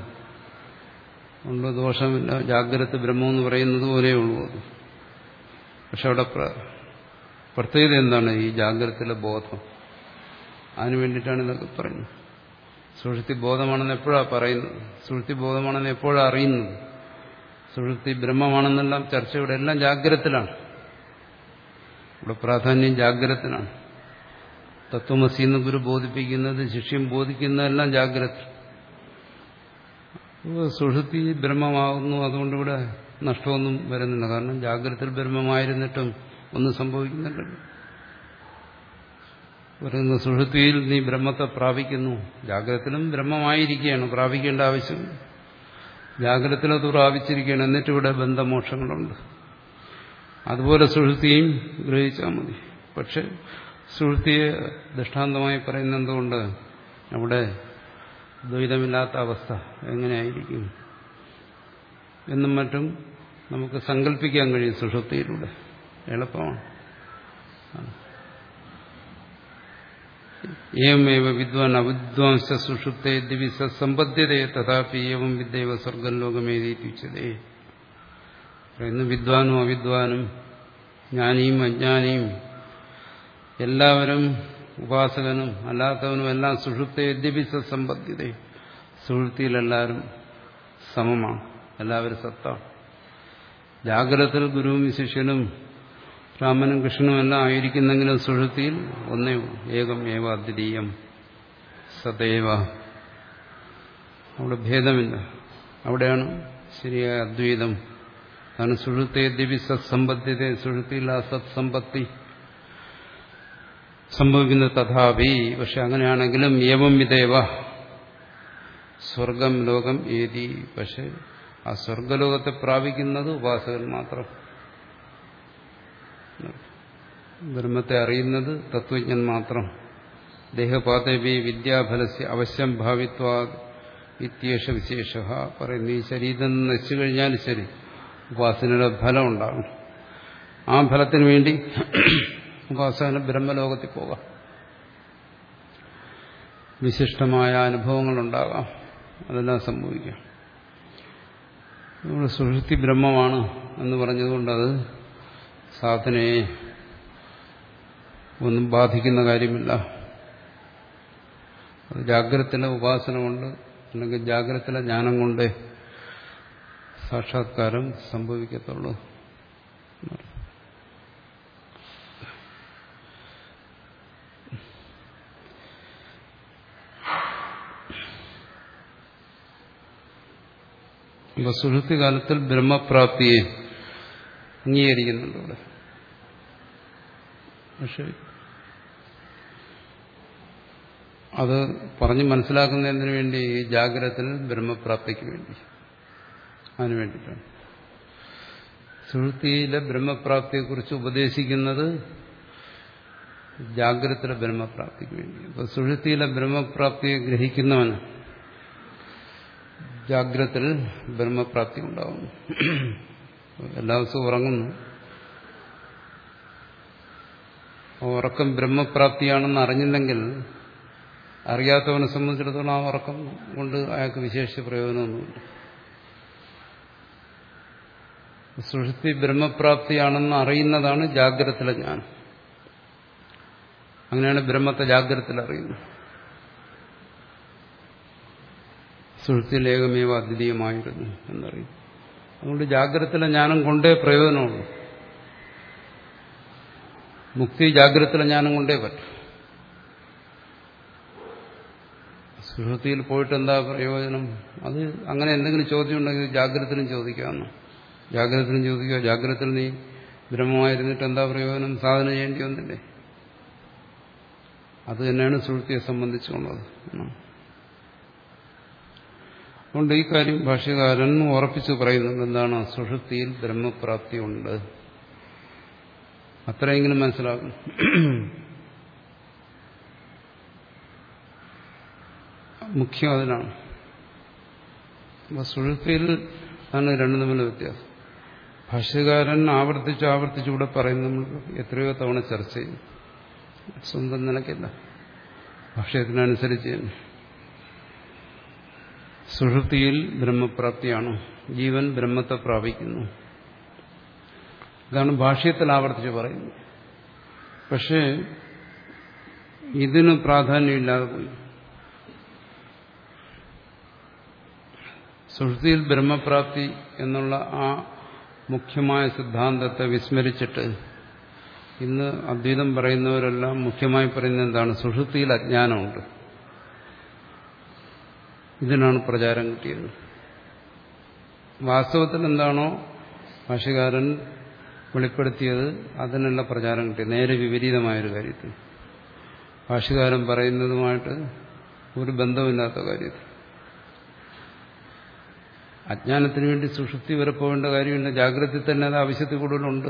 കൊണ്ട് ദോഷമില്ല. ജാഗ്രത ബ്രഹ്മം എന്ന് പറയുന്നത് പോലെയുള്ളൂ അത്. പക്ഷെ അവിടെ പ്രത്യേകത എന്താണ് ഈ ജാഗ്രതയിലെ ബോധം? അതിനു വേണ്ടിയിട്ടാണ് ഇതൊക്കെ പറയുന്നത്. സുഷുപ്തി ബോധമാണെന്ന് എപ്പോഴാണ് പറയുന്നത്? സുഷുപ്തി ബോധമാണെന്ന് എപ്പോഴാണ് അറിയുന്നത്? സുഷുപ്തി ബ്രഹ്മമാണെന്നെല്ലാം ചർച്ചയുടെ എല്ലാം ജാഗ്രതത്തിലാണ്. ഇവിടെ പ്രാധാന്യം ജാഗ്രതത്തിലാണ്. തത്വമസി എന്ന് ഗുരു ബോധിപ്പിക്കുന്നത് ശിഷ്യം ബോധിക്കുന്നതെല്ലാം ജാഗ്രത. സുഹൃത്തി ബ്രഹ്മമാകുന്നു അതുകൊണ്ട് ഇവിടെ നഷ്ടമൊന്നും വരുന്നില്ല. കാരണം ജാഗ്രതയിൽ ബ്രഹ്മമായിരുന്നിട്ടും ഒന്നും സംഭവിക്കുന്നുണ്ടല്ലോ പറയുന്ന സുഹൃത്തിയിൽ നീ ബ്രഹ്മത്തെ പ്രാപിക്കുന്നു. ജാഗ്രതത്തിലും ബ്രഹ്മമായിരിക്കുകയാണ് പ്രാപിക്കേണ്ട ആവശ്യം ജാഗ്രതത്തിലത് പ്രാപിച്ചിരിക്കുകയാണ്. എന്നിട്ട് ഇവിടെ ബന്ധമോക്ഷങ്ങളുണ്ട്. അതുപോലെ സുഹൃത്തിയും ഗ്രഹിച്ചാൽ മതി. പക്ഷെ സുഹൃത്തിയെ ദൃഷ്ടാന്തമായി പറയുന്ന എന്തുകൊണ്ട്? അവിടെ ദ്വൈതമില്ലാത്ത അവസ്ഥ എങ്ങനെയായിരിക്കും? എന്നും മറ്റും നമുക്ക് സങ്കല്പിക്കാൻ കഴിയും സുഷുപ്തിയിലൂടെ എളുപ്പമാണ്. ഏവമേവ വിദ്വാൻ അവിദ്വാംസ സുഷുപ്തേ ദിവിസ സമ്പദ്ധ്യതേ തഥാപി ഏവം വിദ്യവ സ്വർഗം ലോകമേതീപ്പിച്ചതേ പറയുന്നു വിദ്വാനും അവിദ്വാനും ജ്ഞാനിയും അജ്ഞാനിയും എല്ലാവരും ഉപാസകനും അല്ലാത്തവനും എല്ലാം സുഷുപ്ത യദ്യപിസ സമ്പദ്ധ്യത സുഷുപ്തിയിലെല്ലാവരും സമമാണ് എല്ലാവരും സത്താണ് ജാഗ്രതത്തിൽ ഗുരുവും ശിഷ്യനും രാമനും കൃഷ്ണനും എല്ലാം ആയിരിക്കുന്നെങ്കിലും സുഹൃത്തിയിൽ ഒന്നേ ഏകം ഏവ അദ്വിതീയം സദൈവ. അവിടെ ഭേദമില്ല. അവിടെയാണ് ശരിയായ അദ്വൈതം. അതാണ് സുഹൃത്തെ ദിവി സത്സമ്പദ്ധ്യത. സുഹൃത്തിയിൽ ആ സത്സമ്പത്തി സംഭവിക്കുന്നത് തഥാപി. പക്ഷെ അങ്ങനെയാണെങ്കിലും ഏവം വിദേവ. സ്വർഗം ലോകം ഏതി. പക്ഷെ ആ സ്വർഗലോകത്തെ പ്രാപിക്കുന്നത് ഉപാസകൻ മാത്രം. ബ്രഹ്മത്തെ അറിയുന്നത് തത്വജ്ഞൻ മാത്രം. ദേഹപാതവി വിദ്യാഫലസ്യ അവശ്യം ഭാവിത്വാ ഇത്യേഷ വിശേഷ പറയുന്നു. ഈ ശരീരം നശിച്ചു കഴിഞ്ഞാൽ ശരി. ഉപാസനയുടെ ഫലം ഉണ്ടാകും. ആ ഫലത്തിന് വേണ്ടി ഉപാസന ബ്രഹ്മലോകത്തിൽ പോകാം. വിശിഷ്ടമായ അനുഭവങ്ങളുണ്ടാകാം അതെല്ലാം സംഭവിക്കാം. നമ്മുടെ സുഹൃത്തി ബ്രഹ്മമാണ് എന്ന് പറഞ്ഞതുകൊണ്ട് അത് സാധനയെ ഒന്നും ബാധിക്കുന്ന കാര്യമില്ല. അത് ഉപാസന കൊണ്ട് അല്ലെങ്കിൽ ജാഗ്രതത്തിലെ ജ്ഞാനം കൊണ്ട് സാക്ഷാത്കാരം സംഭവിക്കത്തുള്ളൂ. സുഹൃത്തി കാലത്തിൽ ബ്രഹ്മപ്രാപ്തിയെ അംഗീകരിക്കുന്നുണ്ട് ഇവിടെ. പക്ഷെ അത് പറഞ്ഞ് മനസ്സിലാക്കുന്നതിന് വേണ്ടി ജാഗ്രതത്തിൽ ബ്രഹ്മപ്രാപ്തിക്ക് വേണ്ടി. അതിനു വേണ്ടിയിട്ടാണ്. സുഹൃത്തിയിലെ ബ്രഹ്മപ്രാപ്തിയെക്കുറിച്ച് ഉപദേശിക്കുന്നത് ജാഗ്രതത്തിലെ ബ്രഹ്മപ്രാപ്തിക്ക് വേണ്ടി. അപ്പൊ സുഹൃത്തിയിലെ ബ്രഹ്മപ്രാപ്തിയെ ഗ്രഹിക്കുന്നവന് ജാഗ്രതത്തിൽ ബ്രഹ്മപ്രാപ്തി ഉണ്ടാകുന്നു എല്ലാ ദിവസവും ഉറങ്ങുന്നു. ഉറക്കം ബ്രഹ്മപ്രാപ്തിയാണെന്ന് അറിഞ്ഞില്ലെങ്കിൽ അറിയാത്തവനെ സംബന്ധിച്ചിടത്തോളം ആ ഉറക്കം കൊണ്ട് അയാൾക്ക് വിശേഷ പ്രയോജനമൊന്നുമില്ല. സുഷുപ്തി ബ്രഹ്മപ്രാപ്തിയാണെന്ന് അറിയുന്നതാണ് ജാഗ്രതത്തിലെ ജ്ഞാനം. അങ്ങനെയാണ് ബ്രഹ്മത്തെ ജാഗ്രതത്തിൽ അറിയുന്നത്. സുഹൃത്തിലേകമേവ അദ്വിതീയമായിരുന്നു എന്നറിയും അതുകൊണ്ട് ജാഗ്രതത്തിലെ ജ്ഞാനം കൊണ്ടേ പ്രയോജനമുള്ളൂ. മുക്തി ജാഗ്രതത്തിലെ ജ്ഞാനം കൊണ്ടേ പറ്റും. സുഹൃത്തിയിൽ പോയിട്ട് എന്താ പ്രയോജനം? അത് അങ്ങനെ എന്തെങ്കിലും ചോദ്യം ഉണ്ടെങ്കിൽ ജാഗ്രതത്തിലും ചോദിക്കാമെന്ന് ജാഗ്രതത്തിലും ചോദിക്കുക. ജാഗ്രതത്തിൽ നീ ബ്രഹ്മമായിരുന്നിട്ട് എന്താ പ്രയോജനം? സാധന ചെയ്യേണ്ടി വന്നില്ലേ? അത് തന്നെയാണ് സുഹൃത്തിയെ സംബന്ധിച്ചുള്ളത്. അതുകൊണ്ട് ഈ കാര്യം ഭാഷ്യകാരൻ ഉറപ്പിച്ചു പറയുന്നത് എന്താണ്? സുഷുപ്തിയിൽ ബ്രഹ്മപ്രാപ്തി ഉണ്ട് അത്രയെങ്കിലും മനസ്സിലാകും. മുഖ്യം അതിനാണ് സുഷുപ്തിയിൽ ആണ് രണ്ടു തമ്മിൽ വ്യത്യാസം. ഭാഷ്യകാരൻ ആവർത്തിച്ച് ആവർത്തിച്ച് ഇവിടെ പറയും നമ്മൾ എത്രയോ തവണ ചർച്ച ചെയ്യും സ്വന്തം നിലയ്ക്കല്ല ഭാഷയത്തിനനുസരിച്ച് തന്നെ. ബ്രഹ്മപ്രാപ്തിയാണ്. ജീവൻ ബ്രഹ്മത്തെ പ്രാപിക്കുന്നു. ഇതാണ് ഭാഷ്യത്തിൽ ആവർത്തിച്ച് പറയുന്നത്. പക്ഷേ ഇതിന് പ്രാധാന്യമില്ലാതെ പോയി. സുഹൃത്തിയിൽ ബ്രഹ്മപ്രാപ്തി എന്നുള്ള ആ മുഖ്യമായ സിദ്ധാന്തത്തെ വിസ്മരിച്ചിട്ട് ഇന്ന് അദ്വൈതം പറയുന്നവരെല്ലാം മുഖ്യമായി പറയുന്നത് എന്താണ്? സുഷുതിയിൽ അജ്ഞാനമുണ്ട്. ഇതിനാണ് പ്രചാരം കിട്ടിയത്. വാസ്തവത്തിൽ എന്താണോ? ഭാഷകാരൻ വെളിപ്പെടുത്തിയത് അതിനുള്ള പ്രചാരം കിട്ടി. നേരെ വിപരീതമായൊരു കാര്യത്തിൽ. ഭാഷകാരൻ പറയുന്നതുമായിട്ട് ഒരു ബന്ധമില്ലാത്ത കാര്യത്തിൽ. അജ്ഞാനത്തിന് വേണ്ടി സുഷുപ്തി വരെ പോകേണ്ട കാര്യമില്ല. ജാഗ്രത തന്നെ അത് ആവശ്യത്തിൽ കൂടുതലുണ്ട്.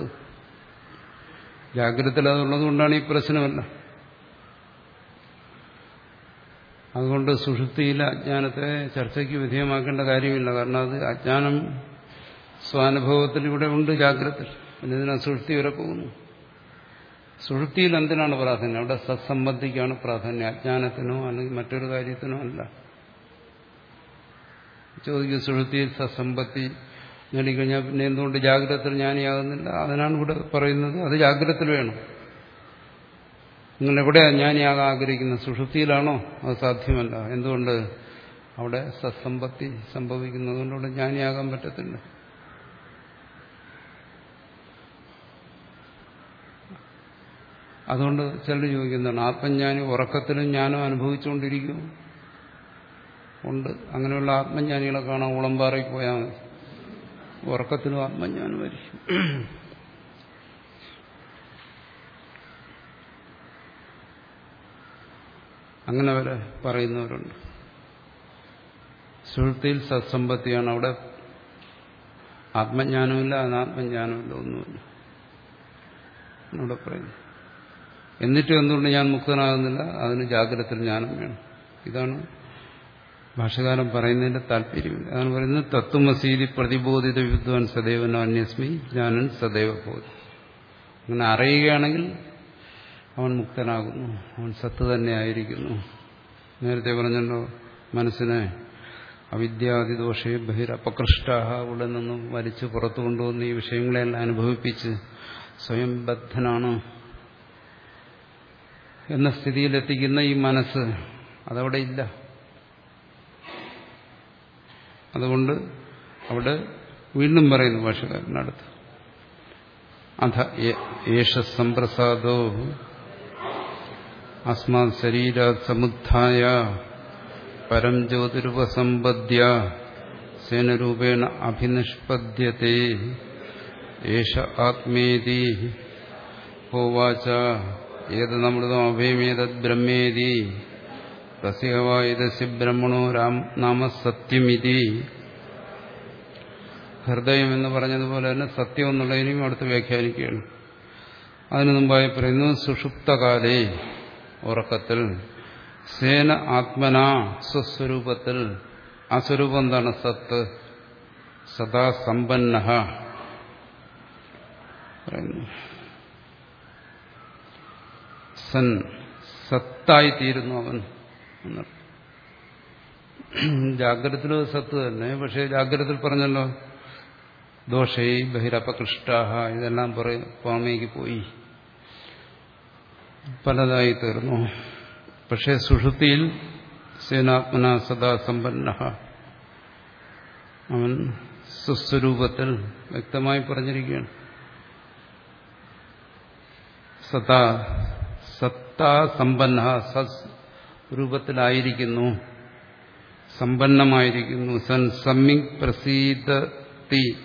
ജാഗ്രതയിൽ അതുള്ളത് കൊണ്ടാണ് ഈ പ്രശ്നമല്ല. അതുകൊണ്ട് സുഷുപ്തിയിലെ അജ്ഞാനത്തെ ചർച്ചയ്ക്ക് വിധേയമാക്കേണ്ട കാര്യമില്ല. കാരണം അത് അജ്ഞാനം സ്വാനുഭവത്തിൽ ഇവിടെ ഉണ്ട് ജാഗ്രത പിന്നെ ഇതിനാ സുഷുപ്തി വരെ പോകുന്നു? സുഷുപ്തിയിൽ എന്തിനാണ് പ്രാധാന്യം? അവിടെ സത്സംബന്ധിക്കാണ് പ്രാധാന്യം. അജ്ഞാനത്തിനോ അല്ലെങ്കിൽ മറ്റൊരു കാര്യത്തിനോ അല്ല. ചോദിക്കും സുഷുപ്തിയിൽ സത്സമ്പത്തി നേടിക്കഴിഞ്ഞാൽ പിന്നെ എന്തുകൊണ്ട് ജാഗ്രത ജ്ഞാനിയാകുന്നില്ല? അതിനാണ് ഇവിടെ പറയുന്നത്. അത് ജാഗ്രത വേണം. നിങ്ങൾ എവിടെയാണ് ജ്ഞാനിയാകാൻ ആഗ്രഹിക്കുന്നത്? സുഷുപ്തിയിലാണോ അത് സാധ്യമല്ല. എന്തുകൊണ്ട്? അവിടെ സത്സമ്പത്തി സംഭവിക്കുന്നതുകൊണ്ട് അവിടെ ജ്ഞാനിയാകാൻ പറ്റത്തില്ല. അതുകൊണ്ട് ചിലർ ചോദിക്കുന്നതാണ് ആത്മജ്ഞാനി ഉറക്കത്തിലും ജ്ഞാനം അനുഭവിച്ചുകൊണ്ടിരിക്കും. ഉണ്ട്. അങ്ങനെയുള്ള ആത്മജ്ഞാനികളെ കാണാൻ ഉളമ്പാറയിൽ പോയാൽ മതി. ഉറക്കത്തിലും ആത്മജ്ഞാനം വരിക്കും അങ്ങനെ വരെ പറയുന്നവരുണ്ട്. സുഹൃത്തിയിൽ സത്സമ്പത്തിയാണ്. അവിടെ ആത്മജ്ഞാനമില്ല അനാത്മജ്ഞാനമില്ല ഒന്നുമില്ല. എന്നോട് പറയുന്നു. എന്നിട്ടും എന്തുകൊണ്ട് ഞാൻ മുക്തനാകുന്നില്ല? അതിന് ജാഗ്രത ജ്ഞാനം വേണം. ഇതാണ് ഭാഷകാരൻ പറയുന്നതിന്റെ താല്പര്യം. അതാണ് പറയുന്നത് തത്വമസീതി പ്രതിബോധിത വിദ്വാൻ സദൈവനോ അന്യസ്മി ജ്ഞാനൻ സദൈവ ബോധി. അങ്ങനെ അറിയുകയാണെങ്കിൽ അവൻ മുക്തനാകുന്നു. അവൻ സത്ത് തന്നെ ആയിരിക്കുന്നു. നേരത്തെ പറഞ്ഞല്ലോ മനസ്സിനെ അവിദ്യാദിദോഷേ ബഹിരപകൃഷ്ടാഹ ഉള്ളിൽ നിന്നും വലിച്ചു പുറത്തു കൊണ്ടുവന്ന് ഈ വിഷയങ്ങളെല്ലാം അനുഭവിപ്പിച്ച് സ്വയം ബദ്ധനാണ് എന്ന സ്ഥിതിയിലെത്തിക്കുന്ന ഈ മനസ്സ് അതവിടെ ഇല്ല. അതുകൊണ്ട് അവിടെ വീണ്ടും പറയുന്നു ഭാഷകാരനടുത്ത്. അധ യേശ സംപ്രസാദോ അസ്മാ ശരീരാ സമുദ്ധായ പരം ജ്യോതിരുപസമ്പദ്യ സേനരൂപേണ അഭിനിഷ്പദ്യത്തെ ഏഷ ആത്മേതി ഹോവാച ഏതമൃതം അഭയമേതത് ബ്രഹ്മേതി തസ്യവായതസ്യ ബ്രഹ്മണോ നാമ സത്യമിതി. ഹൃദയം എന്ന് പറഞ്ഞതുപോലെ തന്നെ സത്യം എന്നുള്ളതിനെയും അടുത്ത് വ്യാഖ്യാനിക്കുകയാണ്. അതിനു മുമ്പായി പറയുന്നു സുഷുപ്തകാലേ ഉറക്കത്തിൽ. സേന ആത്മനാ സ്വസ്വരൂപത്തിൽ. ആ സ്വരൂപം എന്താണ്? സത്ത്. സദാ സമ്പന്ന പറയുന്നു. സൻ സത്തായി തീരുന്നു അവൻ ജാഗ്രതത്തിലും സത്ത് തന്നെ. പക്ഷെ ജാഗ്രതത്തിൽ പറഞ്ഞല്ലോ ദോഷേ ബഹിരപകൃഷ്ടാഹ ഇതെല്ലാം പറയും പുറമേക്ക് പോയി. പലതായി തീർന്നു. പക്ഷെ സുഷുതിയിൽ സേനാത്മന സദാ സമ്പന്ന അവൻ സുസ്വരൂപത്തിൽ വ്യക്തമായി പറഞ്ഞിരിക്കുകയാണ്. സദാ സത്താ സമ്പന്ന രൂപത്തിലായിരിക്കുന്നു. സമ്പന്നമായിരിക്കുന്നു. സൻ സമ്മി പ്രസീദത്തി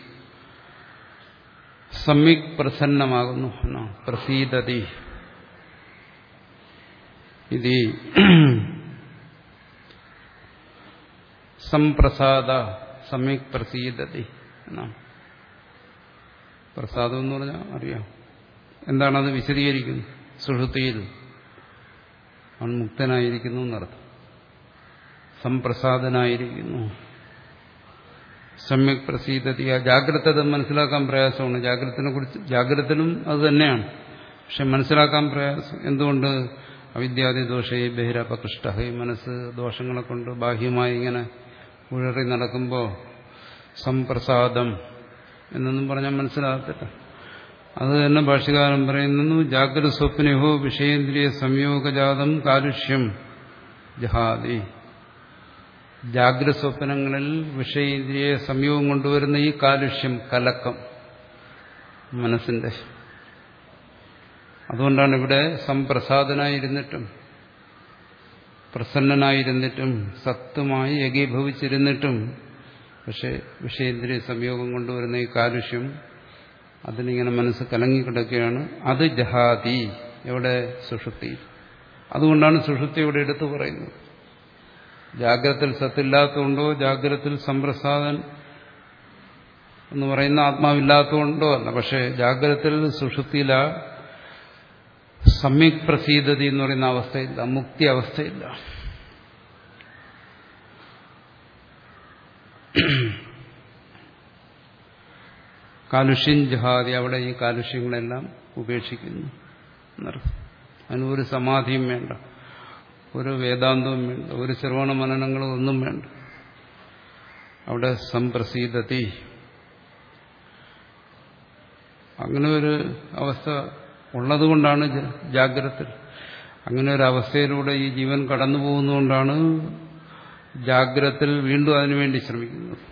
സമ്യക് പ്രസന്നമാകുന്നു. പ്രസീതതി. ഇത് സംപ്രസാദ സമ്യക് പ്രസീതതി. പ്രസാദം എന്ന് പറഞ്ഞാൽ അറിയാം. എന്താണത് വിശദീകരിക്കുന്നു? സുഷുതിയിൽ അവൻ മുക്തനായിരിക്കുന്നു എന്നർത്ഥം. സംപ്രസാദനായിരിക്കുന്നു. സമ്യക് പ്രസീതതി. ആ ജാഗ്രത മനസ്സിലാക്കാൻ പ്രയാസമാണ്. ജാഗ്രതനെ കുറിച്ച് ജാഗ്രതനും അത് തന്നെയാണ്. പക്ഷെ മനസ്സിലാക്കാൻ പ്രയാസം എന്തുകൊണ്ട്? അവിദ്യാദി ദോഷയെ ബഹിരാപകൃഷ്ട ഈ മനസ്സ് ദോഷങ്ങളെ കൊണ്ട് ബാഹ്യമായി ഇങ്ങനെ ഉഴറി നടക്കുമ്പോൾ സംപ്രസാദം എന്നൊന്നും പറഞ്ഞാൽ മനസ്സിലാകത്തില്ല. അത് തന്നെ ഭാഷ്യകാലം പറയുന്നു ജാഗ്രത സ്വപ്നഹോ വിഷയേന്ദ്രിയ സംയോഗജാതം കാലുഷ്യം ജഹാദി ജാഗ്രത സ്വപ്നങ്ങളിൽ വിഷയേന്ദ്രിയ സംയോഗം കൊണ്ടുവരുന്ന ഈ കാലുഷ്യം കലക്കം മനസ്സിന്റെ. അതുകൊണ്ടാണ് ഇവിടെ സംപ്രസാദനായിരുന്നിട്ടും പ്രസന്നനായിരുന്നിട്ടും സത്തുമായി ഏകീഭവിച്ചിരുന്നിട്ടും പക്ഷെ വിഷയേന്ദ്രിയ സംയോഗം കൊണ്ടുവരുന്ന ഈ കാലുഷ്യം അതിനിങ്ങനെ മനസ്സ് കലങ്ങിക്കിടക്കുകയാണ്. അത് ജഹാതി എവിടെ? സുഷുപ്തി. അതുകൊണ്ടാണ് സുഷുപ്തി ഇവിടെ എടുത്തു പറയുന്നത്. ജാഗ്രത്തിൽ സത്തില്ലാത്തതുകൊണ്ടോ ജാഗ്രത്തിൽ സമ്പ്രസാദൻ എന്ന് പറയുന്ന ആത്മാവില്ലാത്തതുകൊണ്ടോ അല്ല. പക്ഷേ ജാഗ്രത്തിൽ സുഷുപ്തിയില സമ്യക് പ്രസീതതി എന്ന് പറയുന്ന അവസ്ഥയില്ല. മുക്തി അവസ്ഥയില്ല. കാലുഷ്യം ജഹാദി അവിടെ ഈ കാലുഷ്യങ്ങളെല്ലാം ഉപേക്ഷിക്കുന്നു. അതിന് ഒരു സമാധിയും വേണ്ട. ഒരു വേദാന്തവും വേണ്ട. ഒരു ശ്രവണ മനനങ്ങളും ഒന്നും വേണ്ട. അവിടെ സംപ്രസീതത്തി അങ്ങനെ ഒരു അവസ്ഥ ഉള്ളതുകൊണ്ടാണ് ജാഗ്രത. അങ്ങനെ ഒരു അവസ്ഥയിലൂടെ ഈ ജീവൻ കടന്നു പോകുന്നതുകൊണ്ടാണ് ജാഗ്രത്തിൽ വീണ്ടും അതിനുവേണ്ടി ശ്രമിക്കുന്നത്.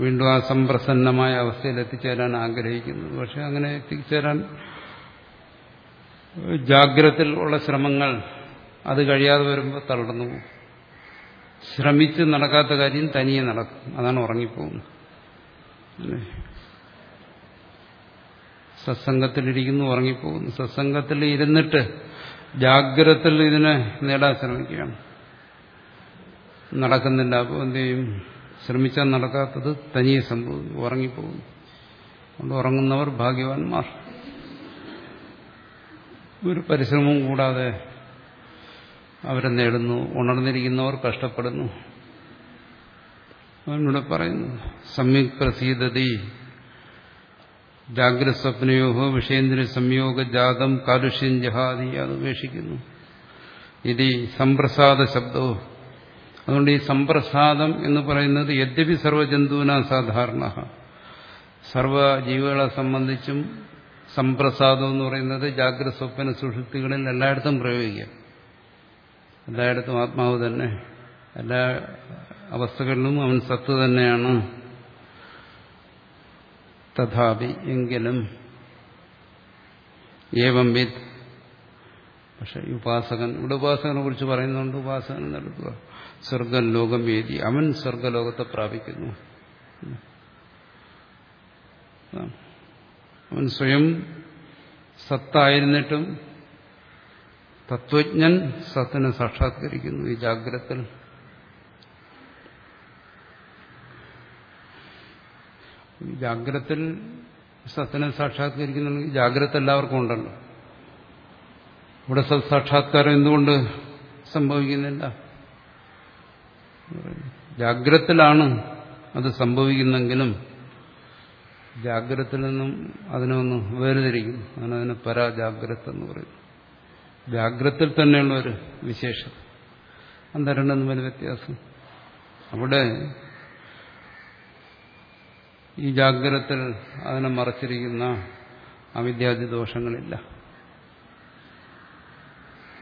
വീണ്ടും ആ സംപ്രസന്നമായ അവസ്ഥയിൽ എത്തിച്ചേരാൻ ആഗ്രഹിക്കുന്നു. പക്ഷെ അങ്ങനെ എത്തിച്ചേരാൻ ജാഗ്രത്തിൽ ഉള്ള ശ്രമങ്ങൾ അത് കഴിയാതെ വരുമ്പോൾ തളർന്നു ശ്രമിച്ച് നടക്കാത്ത കാര്യം തനിയെ നടക്കും. അതാണ് ഉറങ്ങിപ്പോകുന്നത്. സത്സംഗത്തിലിരിക്കുന്നു ഉറങ്ങിപ്പോകുന്നു. സത്സംഗത്തിൽ ഇരുന്നിട്ട് ജാഗ്രതത്തിൽ ഇതിനെ നേടാൻ ശ്രമിക്കുകയാണ്. നടക്കുന്നില്ല. അപ്പോൾ എന്ത് ചെയ്യും? ശ്രമിച്ചാൽ നടക്കാത്തത് തനിയെ സംഭവിക്കും ഉറങ്ങിപ്പോകുന്നു. അതുകൊണ്ട് ഉറങ്ങുന്നവർ ഭാഗ്യവാന്മാർ. ഒരു പരിശ്രമവും കൂടാതെ അവരെ നേടുന്നു ഉണർന്നിരിക്കുന്നവർ കഷ്ടപ്പെടുന്നു. അവനിവിടെ പറയുന്നു സമ്യക് പ്രസീതതി ജാഗ്രത സ്വപ്നയോഹോ വിഷയേന്ദ്ര സംയോഗ ജാതം കാലുഷ്യം ജഹാദി അത് ഉപേക്ഷിക്കുന്നു. ഇതി സംപ്രസാദ ശബ്ദവും അതുകൊണ്ട് ഈ സമ്പ്രസാദം എന്ന് പറയുന്നത് യദ്യപി സർവജന്തുവിന സാധാരണ. സർവജീവികളെ സംബന്ധിച്ചും സമ്പ്രസാദം എന്ന് പറയുന്നത് ജാഗ്രത സ്വപ്ന സുഷുപ്തികളിൽ എല്ലായിടത്തും പ്രയോഗിക്കാം. എല്ലായിടത്തും ആത്മാവ് തന്നെ. എല്ലാ അവസ്ഥകളിലും അവൻ സത്ത് തന്നെയാണ്. തഥാപി എങ്കിലും ഏവം വിത്ത് പക്ഷെ ഉപാസകൻ ഇവിടെ ഉപാസകനെ കുറിച്ച് പറയുന്നുണ്ട് ഉപാസകൻ നടത്തുക സ്വർഗം ലോകം അവൻ സ്വർഗലോകത്തെ പ്രാപിക്കുന്നു. അവൻ സ്വയം സത്തായിരുന്നിട്ടും തത്വജ്ഞൻ സത്തിനെ സാക്ഷാത്കരിക്കുന്നു ഈ ജാഗ്രത്തിൽ ജാഗ്രത്തിൽ സത്തിനെ സാക്ഷാത്കരിക്കുന്നുണ്ടെങ്കിൽ ജാഗ്രത എല്ലാവർക്കും ഉണ്ടല്ലോ. ഇവിടെ സത് സാക്ഷാത്കാരം എന്തുകൊണ്ട് സംഭവിക്കുന്നില്ല? ജാഗ്രത്തിലാണ് അത് സംഭവിക്കുന്നെങ്കിലും ജാഗ്രത്തിൽ നിന്നും അതിനെ ഒന്ന് വേർതിരിക്കുന്നു അങ്ങനെ അതിനെ പരാജാഗ്രത എന്ന് പറയും. ജാഗ്രത്തിൽ തന്നെയുള്ള ഒരു വിശേഷം എന്താ രണ്ടും തമ്മിൽ വ്യത്യാസം. അവിടെ ഈ ജാഗ്രത്തിൽ അതിനെ മറച്ചിരിക്കുന്ന അവിദ്യാദി ദോഷങ്ങളില്ല.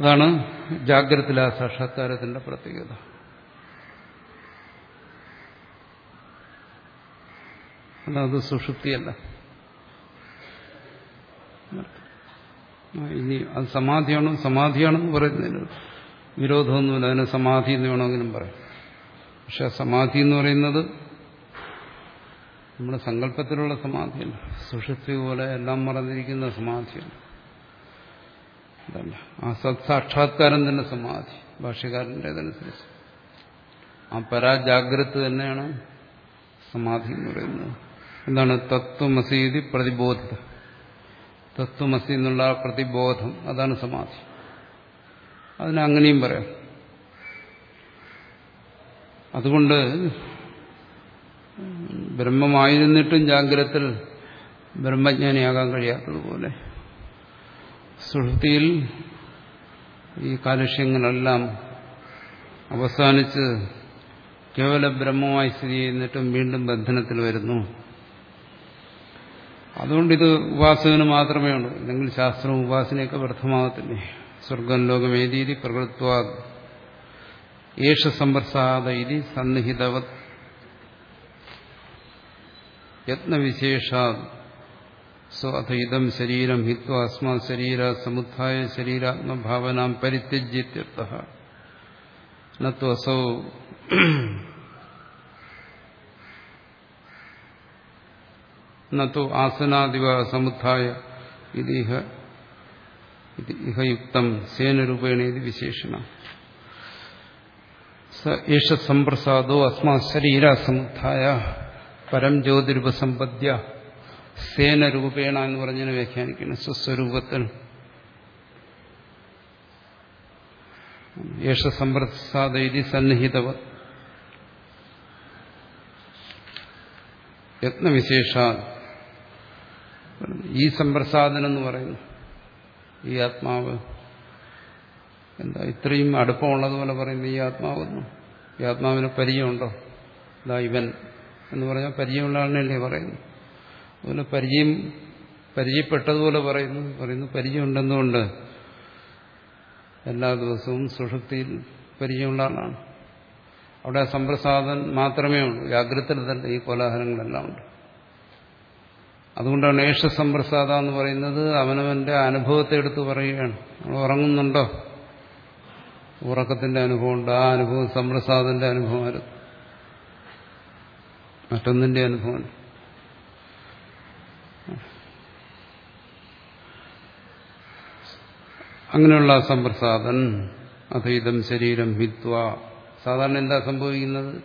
അതാണ് ജാഗ്രത്തിലെ ആ സാക്ഷാത്കാരത്തിന്റെ പ്രത്യേകത. അല്ലാതെ സുഷുപ്തിയല്ല. ഇനി അത് സമാധിയാണോ? സമാധിയാണെന്ന് പറയുന്നതിന് വിരോധമൊന്നുമില്ല. അതിനെ സമാധി എന്ന് വേണമെങ്കിലും പറയാം. പക്ഷെ സമാധി എന്ന് പറയുന്നത് നമ്മുടെ സങ്കല്പത്തിലുള്ള സമാധിയല്ല. സുഷുപ്തി പോലെ എല്ലാം മറന്നിരിക്കുന്ന സമാധിയല്ല. ആ സത്സാക്ഷാത്കാരം തന്നെ സമാധി. ഭാഷ്യക്കാരന്റെതനുസരിച്ച് ആ പരാജാഗ്രത തന്നെയാണ് സമാധി എന്ന് പറയുന്നത്. എന്താണ് തത്വമസീതി പ്രതിബോധ തത്വമസി എന്നുള്ള ആ പ്രതിബോധം അതാണ് സമാധി. അതിനങ്ങനെയും പറയാം. അതുകൊണ്ട് ബ്രഹ്മമായിരുന്നിട്ടും ജാഗ്രത്തിൽ ബ്രഹ്മജ്ഞാനിയാകാൻ കഴിയാത്തതുപോലെ സുഹൃത്തിയിൽ ഈ കാലുഷ്യങ്ങളെല്ലാം അവസാനിച്ച് കേവല ബ്രഹ്മമായി സ്ഥിതി ചെയ്യുന്നിട്ടും വീണ്ടും ബന്ധനത്തിൽ വരുന്നു. അതുകൊണ്ട് ഇത് ഉപാസകന് മാത്രമേ ഉള്ളൂ. അല്ലെങ്കിൽ ശാസ്ത്രം ഉപാസനയൊക്കെ വ്യർത്ഥമാകത്തില്ലേ? സ്വർഗം ലോകമേതീതി പ്രകൃത്വാ യേശ സമ്പ്രസാദ ഇതി സന്നിഹിതവത് യത്നവിശേഷാ സ്വ അഥ ഇതം ശരീരം ഹിത്വ അസ്മാ ശരീര സമുദ്ധായ ശരീരാത്മഭാവനാം പരിത്യജ്യത്യർത്ഥ. നത്വസൗ നോ ആസനാദിവ സമുദ്ധായ ഇതിഹ ഇഹയുക്തം സേനരൂപേണ ഇത് വിശേഷണ. സേഷ സമ്പ്രസാദോ അസ്മാ ശരീര സമുദ്ധായ പരം ജ്യോതിരുപസമ്പദ്യ സേനരൂപേണ എന്ന് പറഞ്ഞതിനെ വ്യാഖ്യാനിക്കുന്നു. സ്വസ്വരൂപത്തിൽ. യേശ സമ്പ്രസാദി സന്നിഹിതവ. യത്നവിശേഷ ഈ സമ്പ്രസാദനം എന്ന് പറയുന്നു. ഈ ആത്മാവ് എന്താ ഇത്രയും അടുപ്പമുള്ളതുപോലെ പറയുന്നു ഈ ആത്മാവെന്നു. ഈ ആത്മാവിന് പരിചയമുണ്ടോ? ഇതാ ഇവൻ എന്ന് പറഞ്ഞാൽ പരിചയമുള്ള ആളിനല്ലേ പറയുന്നു. അതുപോലെ പരിചയം പരിചയപ്പെട്ടതുപോലെ പറയുന്നു. പറയുന്നു പരിചയമുണ്ടെന്നുകൊണ്ട് എല്ലാ ദിവസവും സുഷുപ്തിയിൽ പരിചയമുള്ള ആളാണ്. അവിടെ സമ്പ്രസാദൻ മാത്രമേ ഉള്ളൂ. ജാഗ്രത തന്നെ ഈ കോലാഹലങ്ങളെല്ലാം ഉണ്ട്. അതുകൊണ്ടാണ് ഏഷ സമ്പ്രസാദ എന്ന് പറയുന്നത് അവനവന്റെ അനുഭവത്തെ എടുത്ത് പറയുകയാണ്. ഉറങ്ങുന്നുണ്ടോ? ഉറക്കത്തിന്റെ അനുഭവമുണ്ട് ആ അനുഭവം സമ്പ്രസാദന്റെ അനുഭവമായിരുന്നു. മറ്റൊന്നിന്റെ അനുഭവം അങ്ങനെയുള്ള സമ്പ്രസാദൻ അതീതം ശരീരം ഹിത്വ. സാധാരണ എന്താ സംഭവിക്കുന്നത്?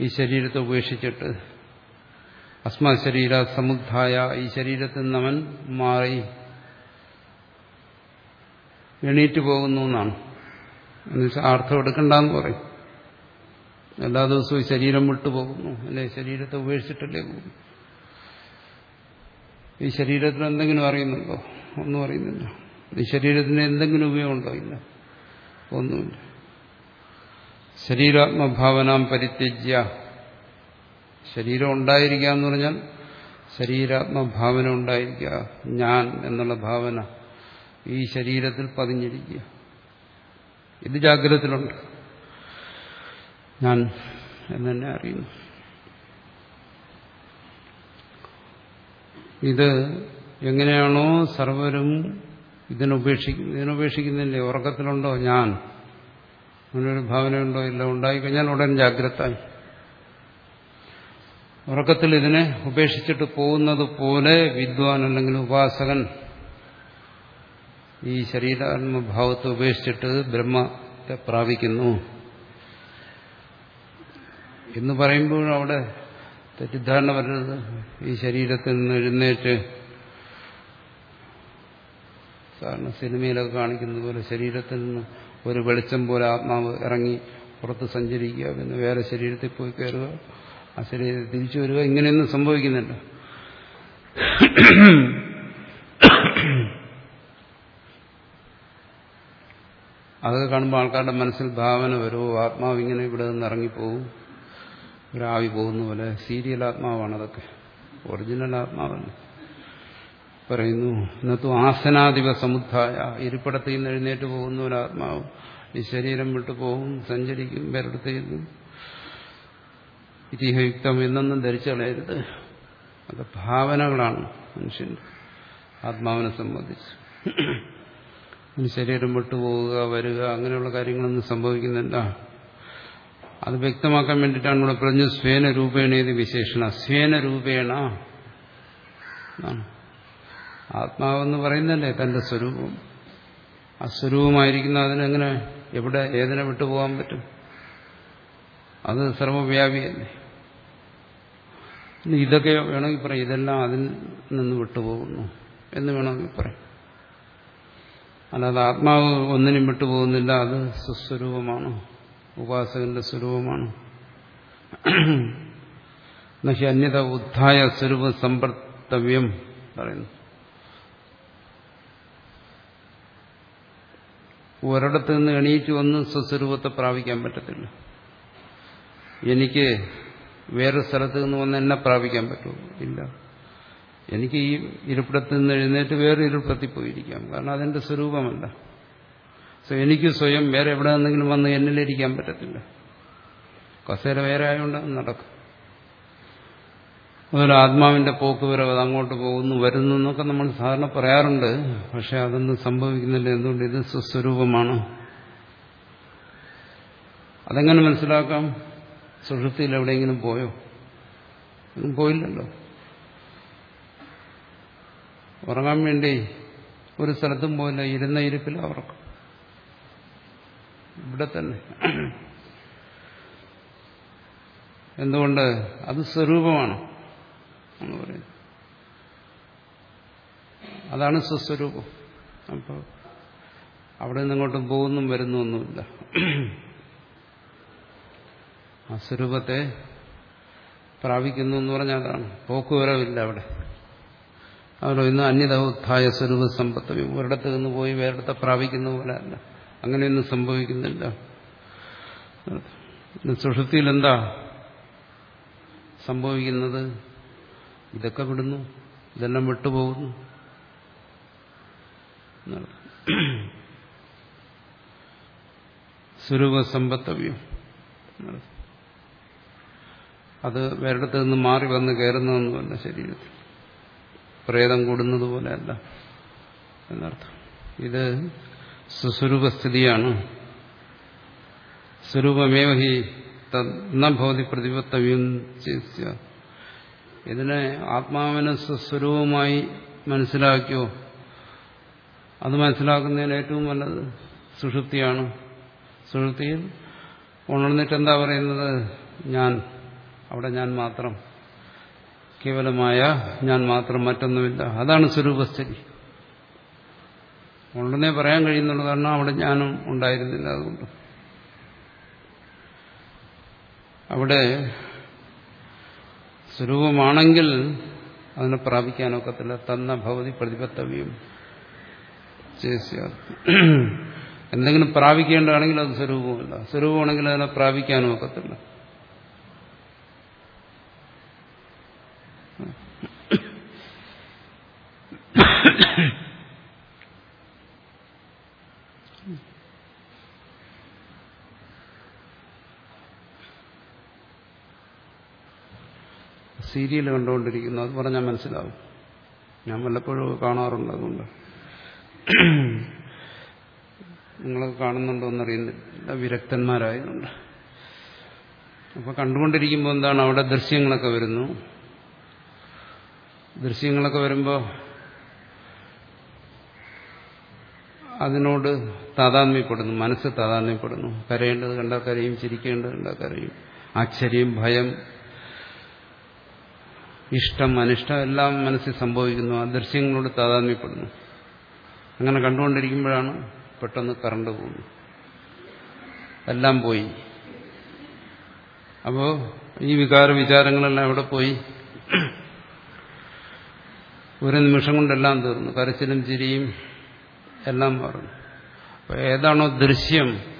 ഈ ശരീരത്തെ ഉപേക്ഷിച്ചിട്ട് അസ്മാ ശരീര സമുദ്ധായ ഈ ശരീരത്തിൽ നിന്ന് അവൻ മാറി എണീറ്റ് പോകുന്നു എന്നാണ്. എന്നുവെച്ചാൽ അർത്ഥം എടുക്കണ്ടെന്ന് പറയും. എല്ലാ ദിവസവും ശരീരം വിട്ടുപോകുന്നു അല്ലെ? ശരീരത്തെ ഉപേക്ഷിച്ചിട്ടല്ലേ പോകുന്നു. ഈ ശരീരത്തിന് എന്തെങ്കിലും അറിയുന്നുണ്ടോ? ഒന്നും അറിയുന്നില്ല. ഈ ശരീരത്തിന് എന്തെങ്കിലും ഉപയോഗമുണ്ടോ? ഇല്ല. ഒന്നുമില്ല. ശരീരാത്മഭാവനാം പരിത്യജ്യ. ശരീരം ഉണ്ടായിരിക്കുക എന്ന് പറഞ്ഞാൽ ശരീരാത്മഭാവന ഉണ്ടായിരിക്കുക ഞാൻ എന്നുള്ള ഭാവന ഈ ശരീരത്തിൽ പതിഞ്ഞിരിക്കുക. ഇത് ജാഗ്രതത്തിലുണ്ട്. ഞാൻ എന്നെ അറിയുന്നു. ഇത് എങ്ങനെയാണോ സർവരും ഇതിനുപേക്ഷിക്കുന്നത് ഇതിനുപേക്ഷിക്കുന്നില്ലേ ഉറക്കത്തിലുണ്ടോ? ഞാൻ. അങ്ങനൊരു ഭാവനയുണ്ടോ? ഇല്ല ഉണ്ടായിക്കഴിഞ്ഞാൽ ഉടൻ ജാഗ്രത. ഉറക്കത്തിൽ ഇതിനെ ഉപേക്ഷിച്ചിട്ട് പോകുന്നത് പോലെ വിദ്വാൻ അല്ലെങ്കിൽ ഉപാസകൻ ഈ ശരീരാത്മഭാവത്തെ ഉപേക്ഷിച്ചിട്ട് ബ്രഹ്മത്തെ പ്രാപിക്കുന്നു. എന്ന് പറയുമ്പോൾ അവിടെ തെറ്റിദ്ധാരണ വരുന്നത് ഈ ശരീരത്തിൽ നിന്ന് എഴുന്നേറ്റ് സാധാരണ സിനിമയിലൊക്കെ കാണിക്കുന്നത് പോലെ ശരീരത്തിൽ നിന്ന് ഒരു വെളിച്ചം പോലെ ആത്മാവ് ഇറങ്ങി പുറത്ത് സഞ്ചരിക്കുക പിന്നെ വേറെ ശരീരത്തിൽ പോയി കയറുക. ആ ശരീരം തിരിച്ചു വരിക ഇങ്ങനെയൊന്നും സംഭവിക്കുന്നില്ല. അതൊക്കെ കാണുമ്പോൾ ആൾക്കാരുടെ മനസ്സിൽ ഭാവന വരുമോ ആത്മാവ് ഇങ്ങനെ ഇവിടെ നിന്ന് ഇറങ്ങിപ്പോവും ഒരാവി പോകുന്ന പോലെ. സീരിയൽ ആത്മാവാണ് അതൊക്കെ. ഒറിജിനൽ ആത്മാവല്ല. പറയുന്നു ഇന്നത്തു ആസനാധിപ സമുദ്ധായ. ഇരിപ്പിടത്തിൽ നിന്ന് എഴുന്നേറ്റ് പോകുന്ന ഒരു ആത്മാവ് ഈ ശരീരം വിട്ടു പോകും സഞ്ചരിക്കും വേറെടുത്ത് ചെയ്യുന്നു ഇതിഹയുക്തം എന്നൊന്നും ധരിച്ചു കളയരുത് അത് ഭാവനകളാണ് മനുഷ്യന്റെ ആത്മാവിനെ സംബന്ധിച്ച്. ശരീരം വിട്ടുപോവുക വരിക അങ്ങനെയുള്ള കാര്യങ്ങളൊന്നും സംഭവിക്കുന്നില്ല. അത് വ്യക്തമാക്കാൻ വേണ്ടിയിട്ടാണ് ഇവിടെ പറഞ്ഞു സ്വേന രൂപേണ വിശേഷണ. സ്വേന രൂപേണ ആത്മാവെന്ന് പറയുന്നല്ലേ തന്റെ സ്വരൂപം. ആ സ്വരൂപമായിരിക്കുന്ന അതിനെങ്ങനെ എവിടെ ഏതിനെ വിട്ടുപോകാൻ പറ്റും? അത് സർവവ്യാപിയല്ലേ? ഇതൊക്കെ വേണമെങ്കിൽ പറയാം. ഇതെല്ലാം അതിൽ നിന്ന് വിട്ടുപോകുന്നു എന്ന് വേണമെങ്കിൽ പറയാം. അല്ലാതെ ആത്മാവ് ഒന്നിനും വിട്ടുപോകുന്നില്ല. അത് സുസ്വരൂപമാണ് ഉപാസകന്റെ സ്വരൂപമാണ്. നഹി അന്യത ഉദ്ധായ സ്വരൂപ സമ്പർത്തവ്യം പറയുന്നു. ഒരിടത്ത് നിന്ന് എണീറ്റ് വന്ന് സ്വസ്വരൂപത്തെ പ്രാപിക്കാൻ പറ്റത്തില്ല. എനിക്ക് വേറെ സ്ഥലത്ത് നിന്ന് വന്ന് എന്നെ പ്രാപിക്കാൻ പറ്റുമോ? ഇല്ല. എനിക്ക് ഈ ഇരിപ്പിടത്ത് നിന്ന് എഴുന്നേറ്റ് വേറെ ഇരിപ്പിടത്തിൽ പോയിരിക്കാം. കാരണം അതെന്റെ സ്വരൂപമല്ല. സോ എനിക്ക് സ്വയം വേറെ എവിടെ നിന്നെങ്കിലും വന്ന് എന്നിലിരിക്കാൻ പറ്റത്തില്ല. കസേര വേറെ ആയതുകൊണ്ട് നടക്കും. അതുപോലെ ആത്മാവിന്റെ പോക്ക് വരവ് അങ്ങോട്ട് പോകുന്നു വരുന്നു എന്നൊക്കെ നമ്മൾ സാധാരണ പറയാറുണ്ട്. പക്ഷെ അതൊന്നും സംഭവിക്കുന്നില്ല. എന്തുകൊണ്ട്? ഇത് സ്വസ്വരൂപമാണ്. അതെങ്ങനെ മനസ്സിലാക്കാം? സുഷുപ്തിയിൽ എവിടെയെങ്കിലും പോയോ? ഒന്നും പോയില്ലല്ലോ. ഉറങ്ങാൻ വേണ്ടി ഒരു സ്ഥലത്തും പോയില്ല ഇരുന്ന ഇരിപ്പിൽ അവർക്ക് ഇവിടെ തന്നെ. എന്തുകൊണ്ട്? അത് സ്വരൂപമാണ് അതാണ് സ്വസ്വരൂപം. അപ്പോൾ അവിടെ നിന്നിങ്ങോട്ടും പോകുന്നും വരുന്നൊന്നുമില്ല ആ സ്വരൂപത്തെ പ്രാപിക്കുന്നു എന്ന് പറഞ്ഞാൽ അതാണ്. പോക്കുവരവില്ല അവിടെ. അവിടെ ഇന്ന് അന്യതൗത്ഥായ സ്വരൂപ സമ്പത്ത് ഒരിടത്ത് നിന്ന് പോയി വേറിടത്തെ പ്രാപിക്കുന്ന പോലെ അല്ല. അങ്ങനെയൊന്നും സംഭവിക്കുന്നില്ല. സുഷുപ്തിയിൽ എന്താ സംഭവിക്കുന്നത്? ഇതൊക്കെ വിടുന്നു. ഇതെല്ലാം വിട്ടുപോകുന്നു. സ്വരൂപസമ്പത്തവ്യം. അത് വേറിടത്ത് നിന്ന് മാറി വന്ന് കയറുന്നതൊന്നുമല്ല ശരീരത്തിൽ. പ്രേതം കൂടുന്നത് പോലെയല്ല എന്നർത്ഥം. ഇത് സുസ്വരൂപസ്ഥിതിയാണ്. സ്വരൂപമേവ ഹി തന്നഭവതി പ്രതിപത്തവ്യം ഇതിനെ ആത്മാവിനെ സ്വസ്വരൂപമായി മനസ്സിലാക്കിയോ? അത് മനസ്സിലാക്കുന്നതിന് ഏറ്റവും നല്ലത് സുഷുപ്തിയാണ്. സുഷുപ്തിയിൽ ഉണർന്നിട്ട് എന്താ പറയുന്നത്? ഞാൻ അവിടെ ഞാൻ മാത്രം. കേവലമായ ഞാൻ മാത്രം മറ്റൊന്നുമില്ല. അതാണ് സ്വരൂപസ്ഥിതി. ഉണ്ടെന്നേ പറയാൻ കഴിയുന്നുള്ളൂ കാരണം അവിടെ ഞാനും ഉണ്ടായിരുന്നില്ല അതുകൊണ്ട്. അവിടെ സ്വരൂപമാണെങ്കിൽ അതിനെ പ്രാപിക്കാനൊക്കത്തില്ല. തന്ന ഭവതി പ്രതിപത്തവ്യം. എന്തെങ്കിലും പ്രാപിക്കേണ്ടതാണെങ്കിൽ അത് സ്വരൂപമല്ല സ്വരൂപമാണെങ്കിൽ അതിനെ പ്രാപിക്കാനും ഒക്കത്തില്ല. സീരിയൽ കണ്ടുകൊണ്ടിരിക്കുന്നു. അത് പറഞ്ഞാൽ മനസ്സിലാവും. ഞാൻ വല്ലപ്പോഴും കാണാറുണ്ട് അതുകൊണ്ട്. നിങ്ങളത് കാണുന്നുണ്ടോ എന്നറിയുന്നില്ല. വിരക്തന്മാരായതുകൊണ്ട്. അപ്പൊ കണ്ടുകൊണ്ടിരിക്കുമ്പോൾ എന്താണ്? അവിടെ ദൃശ്യങ്ങളൊക്കെ വരുന്നു. ദൃശ്യങ്ങളൊക്കെ വരുമ്പോൾ അതിനോട് താതാത്മ്യപ്പെടുന്നു മനസ്സ് താതാത്മ്യപ്പെടുന്നു. കരയേണ്ടത് കണ്ടാൽ കരയും ചിരിക്കേണ്ടത് കണ്ടാൽ കരയും. ആശ്ചര്യം ഭയം ഇഷ്ടം അനിഷ്ടം എല്ലാം മനസ്സിൽ സംഭവിക്കുന്നു ആ ദൃശ്യങ്ങളോട് താതാത്മ്യപ്പെടുന്നു. അങ്ങനെ കണ്ടുകൊണ്ടിരിക്കുമ്പോഴാണ് പെട്ടെന്ന് കറണ്ട് പോകുന്നു എല്ലാം പോയി. അപ്പോ ഈ വികാര വിചാരങ്ങളെല്ലാം എവിടെ പോയി? ഒരു നിമിഷം കൊണ്ടെല്ലാം തീർന്നു. കരച്ചിലും ചിരിയും എല്ലാം മാറുന്നു അപ്പൊ ഏതാണോ ദൃശ്യം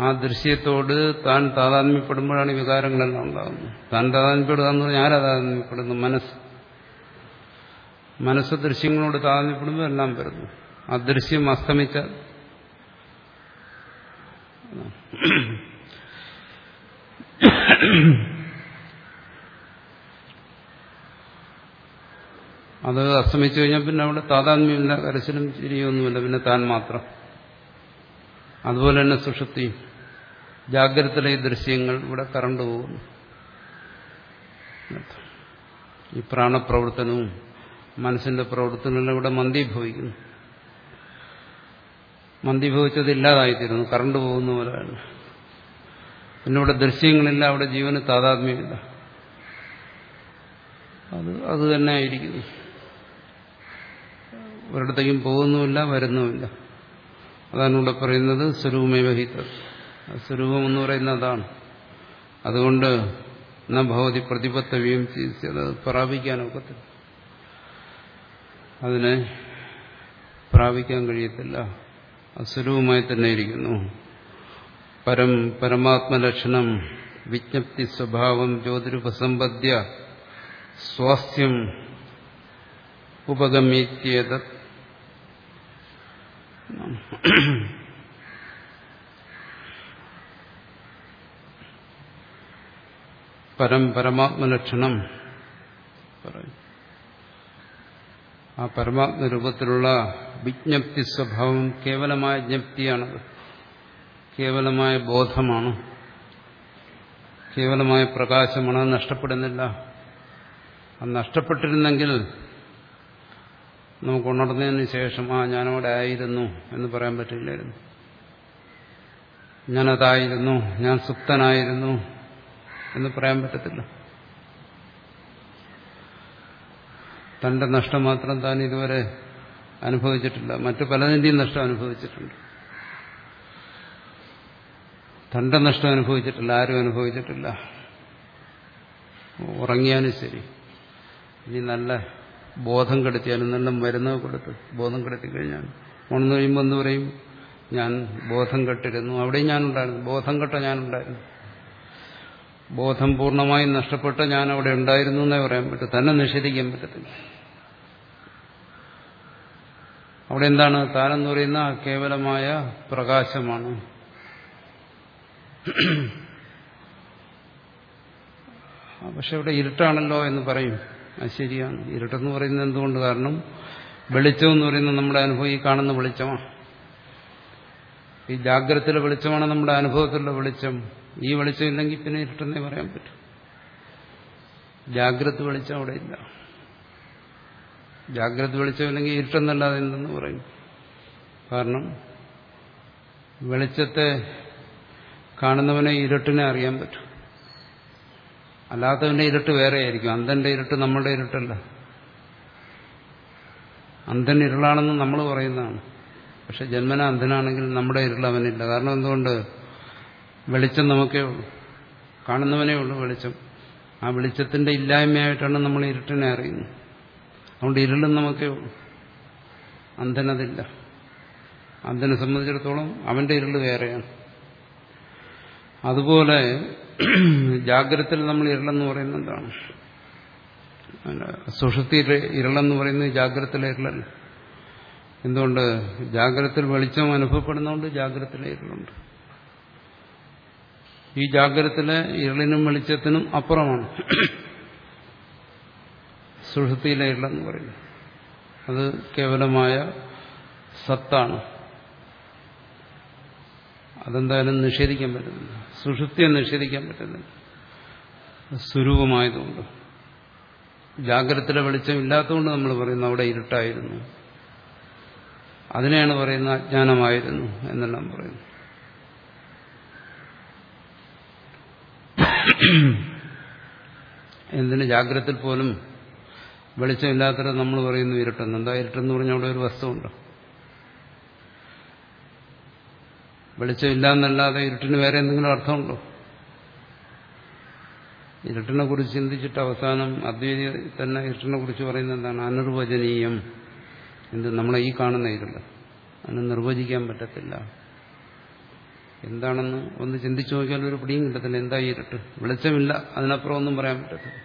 ആ ദൃശ്യത്തോട് താൻ താതാത്മ്യപ്പെടുമ്പോഴാണ് വികാരങ്ങളെല്ലാം ഉണ്ടാകുന്നത്. താൻ താതാത്മ്യപ്പെടുക എന്ന് പറഞ്ഞാൽ ആരാ താതാത്മ്യപ്പെടുന്നു മനസ്സ്. മനസ്സ് ദൃശ്യങ്ങളോട് താതാത്മ്യപ്പെടുമ്പോൾ എല്ലാം വരുന്നു. ആ ദൃശ്യം അസ്തമിച്ച അത് അസ്തമിച്ചു കഴിഞ്ഞാൽ പിന്നെ അവിടെ താതാത്മ്യമില്ല കരച്ചിലും ചിരിയൊന്നുമില്ല പിന്നെ താൻ മാത്രം. അതുപോലെ തന്നെ സുഷുപ്തി. ജാഗ്രതയിലെ ദൃശ്യങ്ങൾ ഇവിടെ കറണ്ട് പോകുന്നു. ഈ പ്രാണപ്രവർത്തനവും മനസ്സിന്റെ പ്രവർത്തനങ്ങളും ഇവിടെ മന്ദീഭവിക്കുന്നു. മന്ദീഭവിച്ചത് ഇല്ലാതായിത്തീരുന്നു കറണ്ട് പോകുന്ന പോലെയാണ് പിന്നെ ഇവിടെ ദൃശ്യങ്ങളില്ല അവിടെ ജീവന് താതാത്മ്യമില്ല. അത് അത് തന്നെ ആയിരിക്കുന്നു. ഒരിടത്തേക്കും പോകുന്നുമില്ല വരുന്നുമില്ല. അതാണ് ഇവിടെ പറയുന്നത് സ്വരൂപമേവഹിത സ്വരൂപം എന്ന് പറയുന്ന അതാണ്. അതുകൊണ്ട് ഭവതി പ്രതിപത്തവ്യം അത് പ്രാപിക്കാനൊക്കത്തില്ല. അതിനെ പ്രാപിക്കാൻ കഴിയത്തില്ല. അസ്വരൂപമായി തന്നെ ഇരിക്കുന്നു. പരം പരമാത്മലക്ഷണം വിജ്ഞപ്തി സ്വഭാവം ജ്യോതിരുപസമ്പദ്യ സ്വാസ്ഥ്യം ഉപഗമ്യേത് പരം പരമാത്മലക്ഷണം. പറയും. ആ പരമാത്മരൂപത്തിലുള്ള വിജ്ഞപ്തി സ്വഭാവം കേവലമായ ജ്ഞപ്തിയാണത്. കേവലമായ ബോധമാണ്. കേവലമായ പ്രകാശമാണ് നഷ്ടപ്പെടുന്നില്ല. അത് നഷ്ടപ്പെട്ടിരുന്നെങ്കിൽ നമുക്ക് ഉണർന്നതിന് ശേഷം ആ ഞാനവിടെ ആയിരുന്നു എന്ന് പറയാൻ പറ്റില്ലായിരുന്നു. ഞാനതായിരുന്നു ഞാൻ സുപ്തനായിരുന്നു എന്ന് പറയാൻ പറ്റത്തില്ല. തന്റെ നഷ്ടം മാത്രം താൻ ഇതുവരെ അനുഭവിച്ചിട്ടില്ല. മറ്റു പലതിന്റെയും നഷ്ടം അനുഭവിച്ചിട്ടുണ്ട്. തന്റെ നഷ്ടം അനുഭവിച്ചിട്ടില്ല ആരും അനുഭവിച്ചിട്ടില്ല. ഉറങ്ങിയാലും ശരി. ഇനി നല്ല ബോധം കെടുത്തിയാലും നല്ല മരുന്ന് കൊടുത്ത് ബോധം കെടുത്തി കഴിഞ്ഞാൽ ഉണർന്നു കഴിയുമ്പോൾ എന്ന് പറയും? ഞാൻ ബോധം കെട്ടിരുന്നു. അവിടെയും ഞാനുണ്ടായിരുന്നു ബോധം കെട്ട ഞാനുണ്ടായിരുന്നു ബോധം പൂർണമായും നഷ്ടപ്പെട്ട ഞാൻ അവിടെ ഉണ്ടായിരുന്നു എന്നേ പറയാൻ പറ്റും. തന്നെ നിഷേധിക്കാൻ പറ്റത്തില്ല. അവിടെ എന്താണ്? താനെന്ന് പറയുന്ന കേവലമായ പ്രകാശമാണ്. പക്ഷെ ഇവിടെ ഇരുട്ടാണല്ലോ എന്ന് പറയും. അത് ശരിയാണ്. ഇരുട്ടെന്ന് പറയുന്നത് എന്തുകൊണ്ട് കാരണം? വെളിച്ചം എന്ന് പറയുന്നത് നമ്മുടെ അനുഭവം ഈ കാണുന്ന വെളിച്ചമാണ്. ഈ ജാഗ്രതയിലെ വെളിച്ചമാണ് നമ്മുടെ അനുഭവത്തിലുള്ള വെളിച്ചം. ഈ വെളിച്ചം ഇല്ലെങ്കിൽ പിന്നെ ഇരുട്ടെന്നേ പറയാൻ പറ്റും. ജാഗ്രത വെളിച്ചം അവിടെ ഇല്ല. ജാഗ്രത വെളിച്ചം ഇല്ലെങ്കിൽ ഇരുട്ടെന്നല്ലാതെ എന്തെന്ന് പറയും? കാരണം വെളിച്ചത്തെ കാണുന്നവനെ ഇരുട്ടിനെ അറിയാൻ പറ്റും. അല്ലാത്തവന്റെ ഇരുട്ട് വേറെയായിരിക്കും. അന്ധന്റെ ഇരുട്ട് നമ്മളുടെ ഇരുട്ടല്ല. അന്ധൻ ഇരുളാണെന്ന് നമ്മൾ പറയുന്നതാണ്. പക്ഷെ ജന്മന അന്ധനാണെങ്കിൽ നമ്മുടെ ഇരുൾ അവനില്ല. കാരണം എന്തുകൊണ്ട്? വെളിച്ചം നമുക്കേ ഉള്ളൂ. കാണുന്നവനേ ഉള്ളൂ വെളിച്ചം. ആ വെളിച്ചത്തിന്റെ ഇല്ലായ്മയായിട്ടാണ് നമ്മൾ ഇരുട്ടിനെ അറിയുന്നത്. അതുകൊണ്ട് ഇരുളും നമുക്കേ ഉള്ളൂ. അന്ധനതില്ല. അന്ധനെ സംബന്ധിച്ചിടത്തോളം അവന്റെ ഇരുൾ വേറെയാണ്. അതുപോലെ ജാഗ്രതയിൽ നമ്മൾ ഇരളെന്ന് പറയുന്നത് എന്താണ്? സുഷുതിയിലെ ഇരളെന്ന് പറയുന്നത് ജാഗ്രതയിലെ ഇരളല്ല. എന്തുകൊണ്ട്? ജാഗ്രതയിൽ വെളിച്ചം അനുഭവപ്പെടുന്നതുകൊണ്ട് ജാഗ്രതയിലെ ഇരളുണ്ട്. ഈ ജാഗ്രതത്തിലെ ഇരളിനും വെളിച്ചത്തിനും അപ്പുറമാണ് സുഷുതിയിലെ ഇരളെന്ന് പറയുന്നത്. അത് കേവലമായ സത്താണ്. അതെന്തായാലും നിഷേധിക്കാൻ പറ്റുന്നില്ല സുഷുപ്തിയെ നിഷേധിക്കാൻ പറ്റുന്നില്ല. സ്വരൂപമായതുകൊണ്ട് ജാഗ്രതയുടെ വെളിച്ചം ഇല്ലാത്തതുകൊണ്ട് നമ്മൾ പറയുന്നു അവിടെ ഇരുട്ടായിരുന്നു. അതിനെയാണ് പറയുന്നത് അജ്ഞാനമായിരുന്നു എന്നെല്ലാം പറയുന്നു. എന്തിന് ജാഗ്രതയിൽ പോലും വെളിച്ചമില്ലാത്തവരെ നമ്മൾ പറയുന്നു ഇരുട്ടെന്ന്. എന്താ ഇരുട്ടെന്ന് പറഞ്ഞാൽ അവിടെ ഒരു വസ്തുവുണ്ട്. വെളിച്ചമില്ല എന്നല്ലാതെ ഇരുട്ടിന് വേറെ എന്തെങ്കിലും അർത്ഥമുണ്ടോ? ഇരുട്ടിനെ കുറിച്ച് ചിന്തിച്ചിട്ട് അവസാനം അദ്വൈതി തന്നെ ഇരുട്ടിനെ കുറിച്ച് പറയുന്നത് എന്താണ്? അനിർവചനീയം. എന്ത്? നമ്മളെ ഈ കാണുന്ന ഇരുൾ അതിന് നിർവചിക്കാൻ പറ്റത്തില്ല. എന്താണെന്ന് ഒന്ന് ചിന്തിച്ചു നോക്കിയാൽ ഒരു പിടിയും കിട്ടത്തില്ല. എന്താ ഇരുട്ട്? വെളിച്ചമില്ല. അതിനപ്പുറം ഒന്നും പറയാൻ പറ്റത്തില്ല.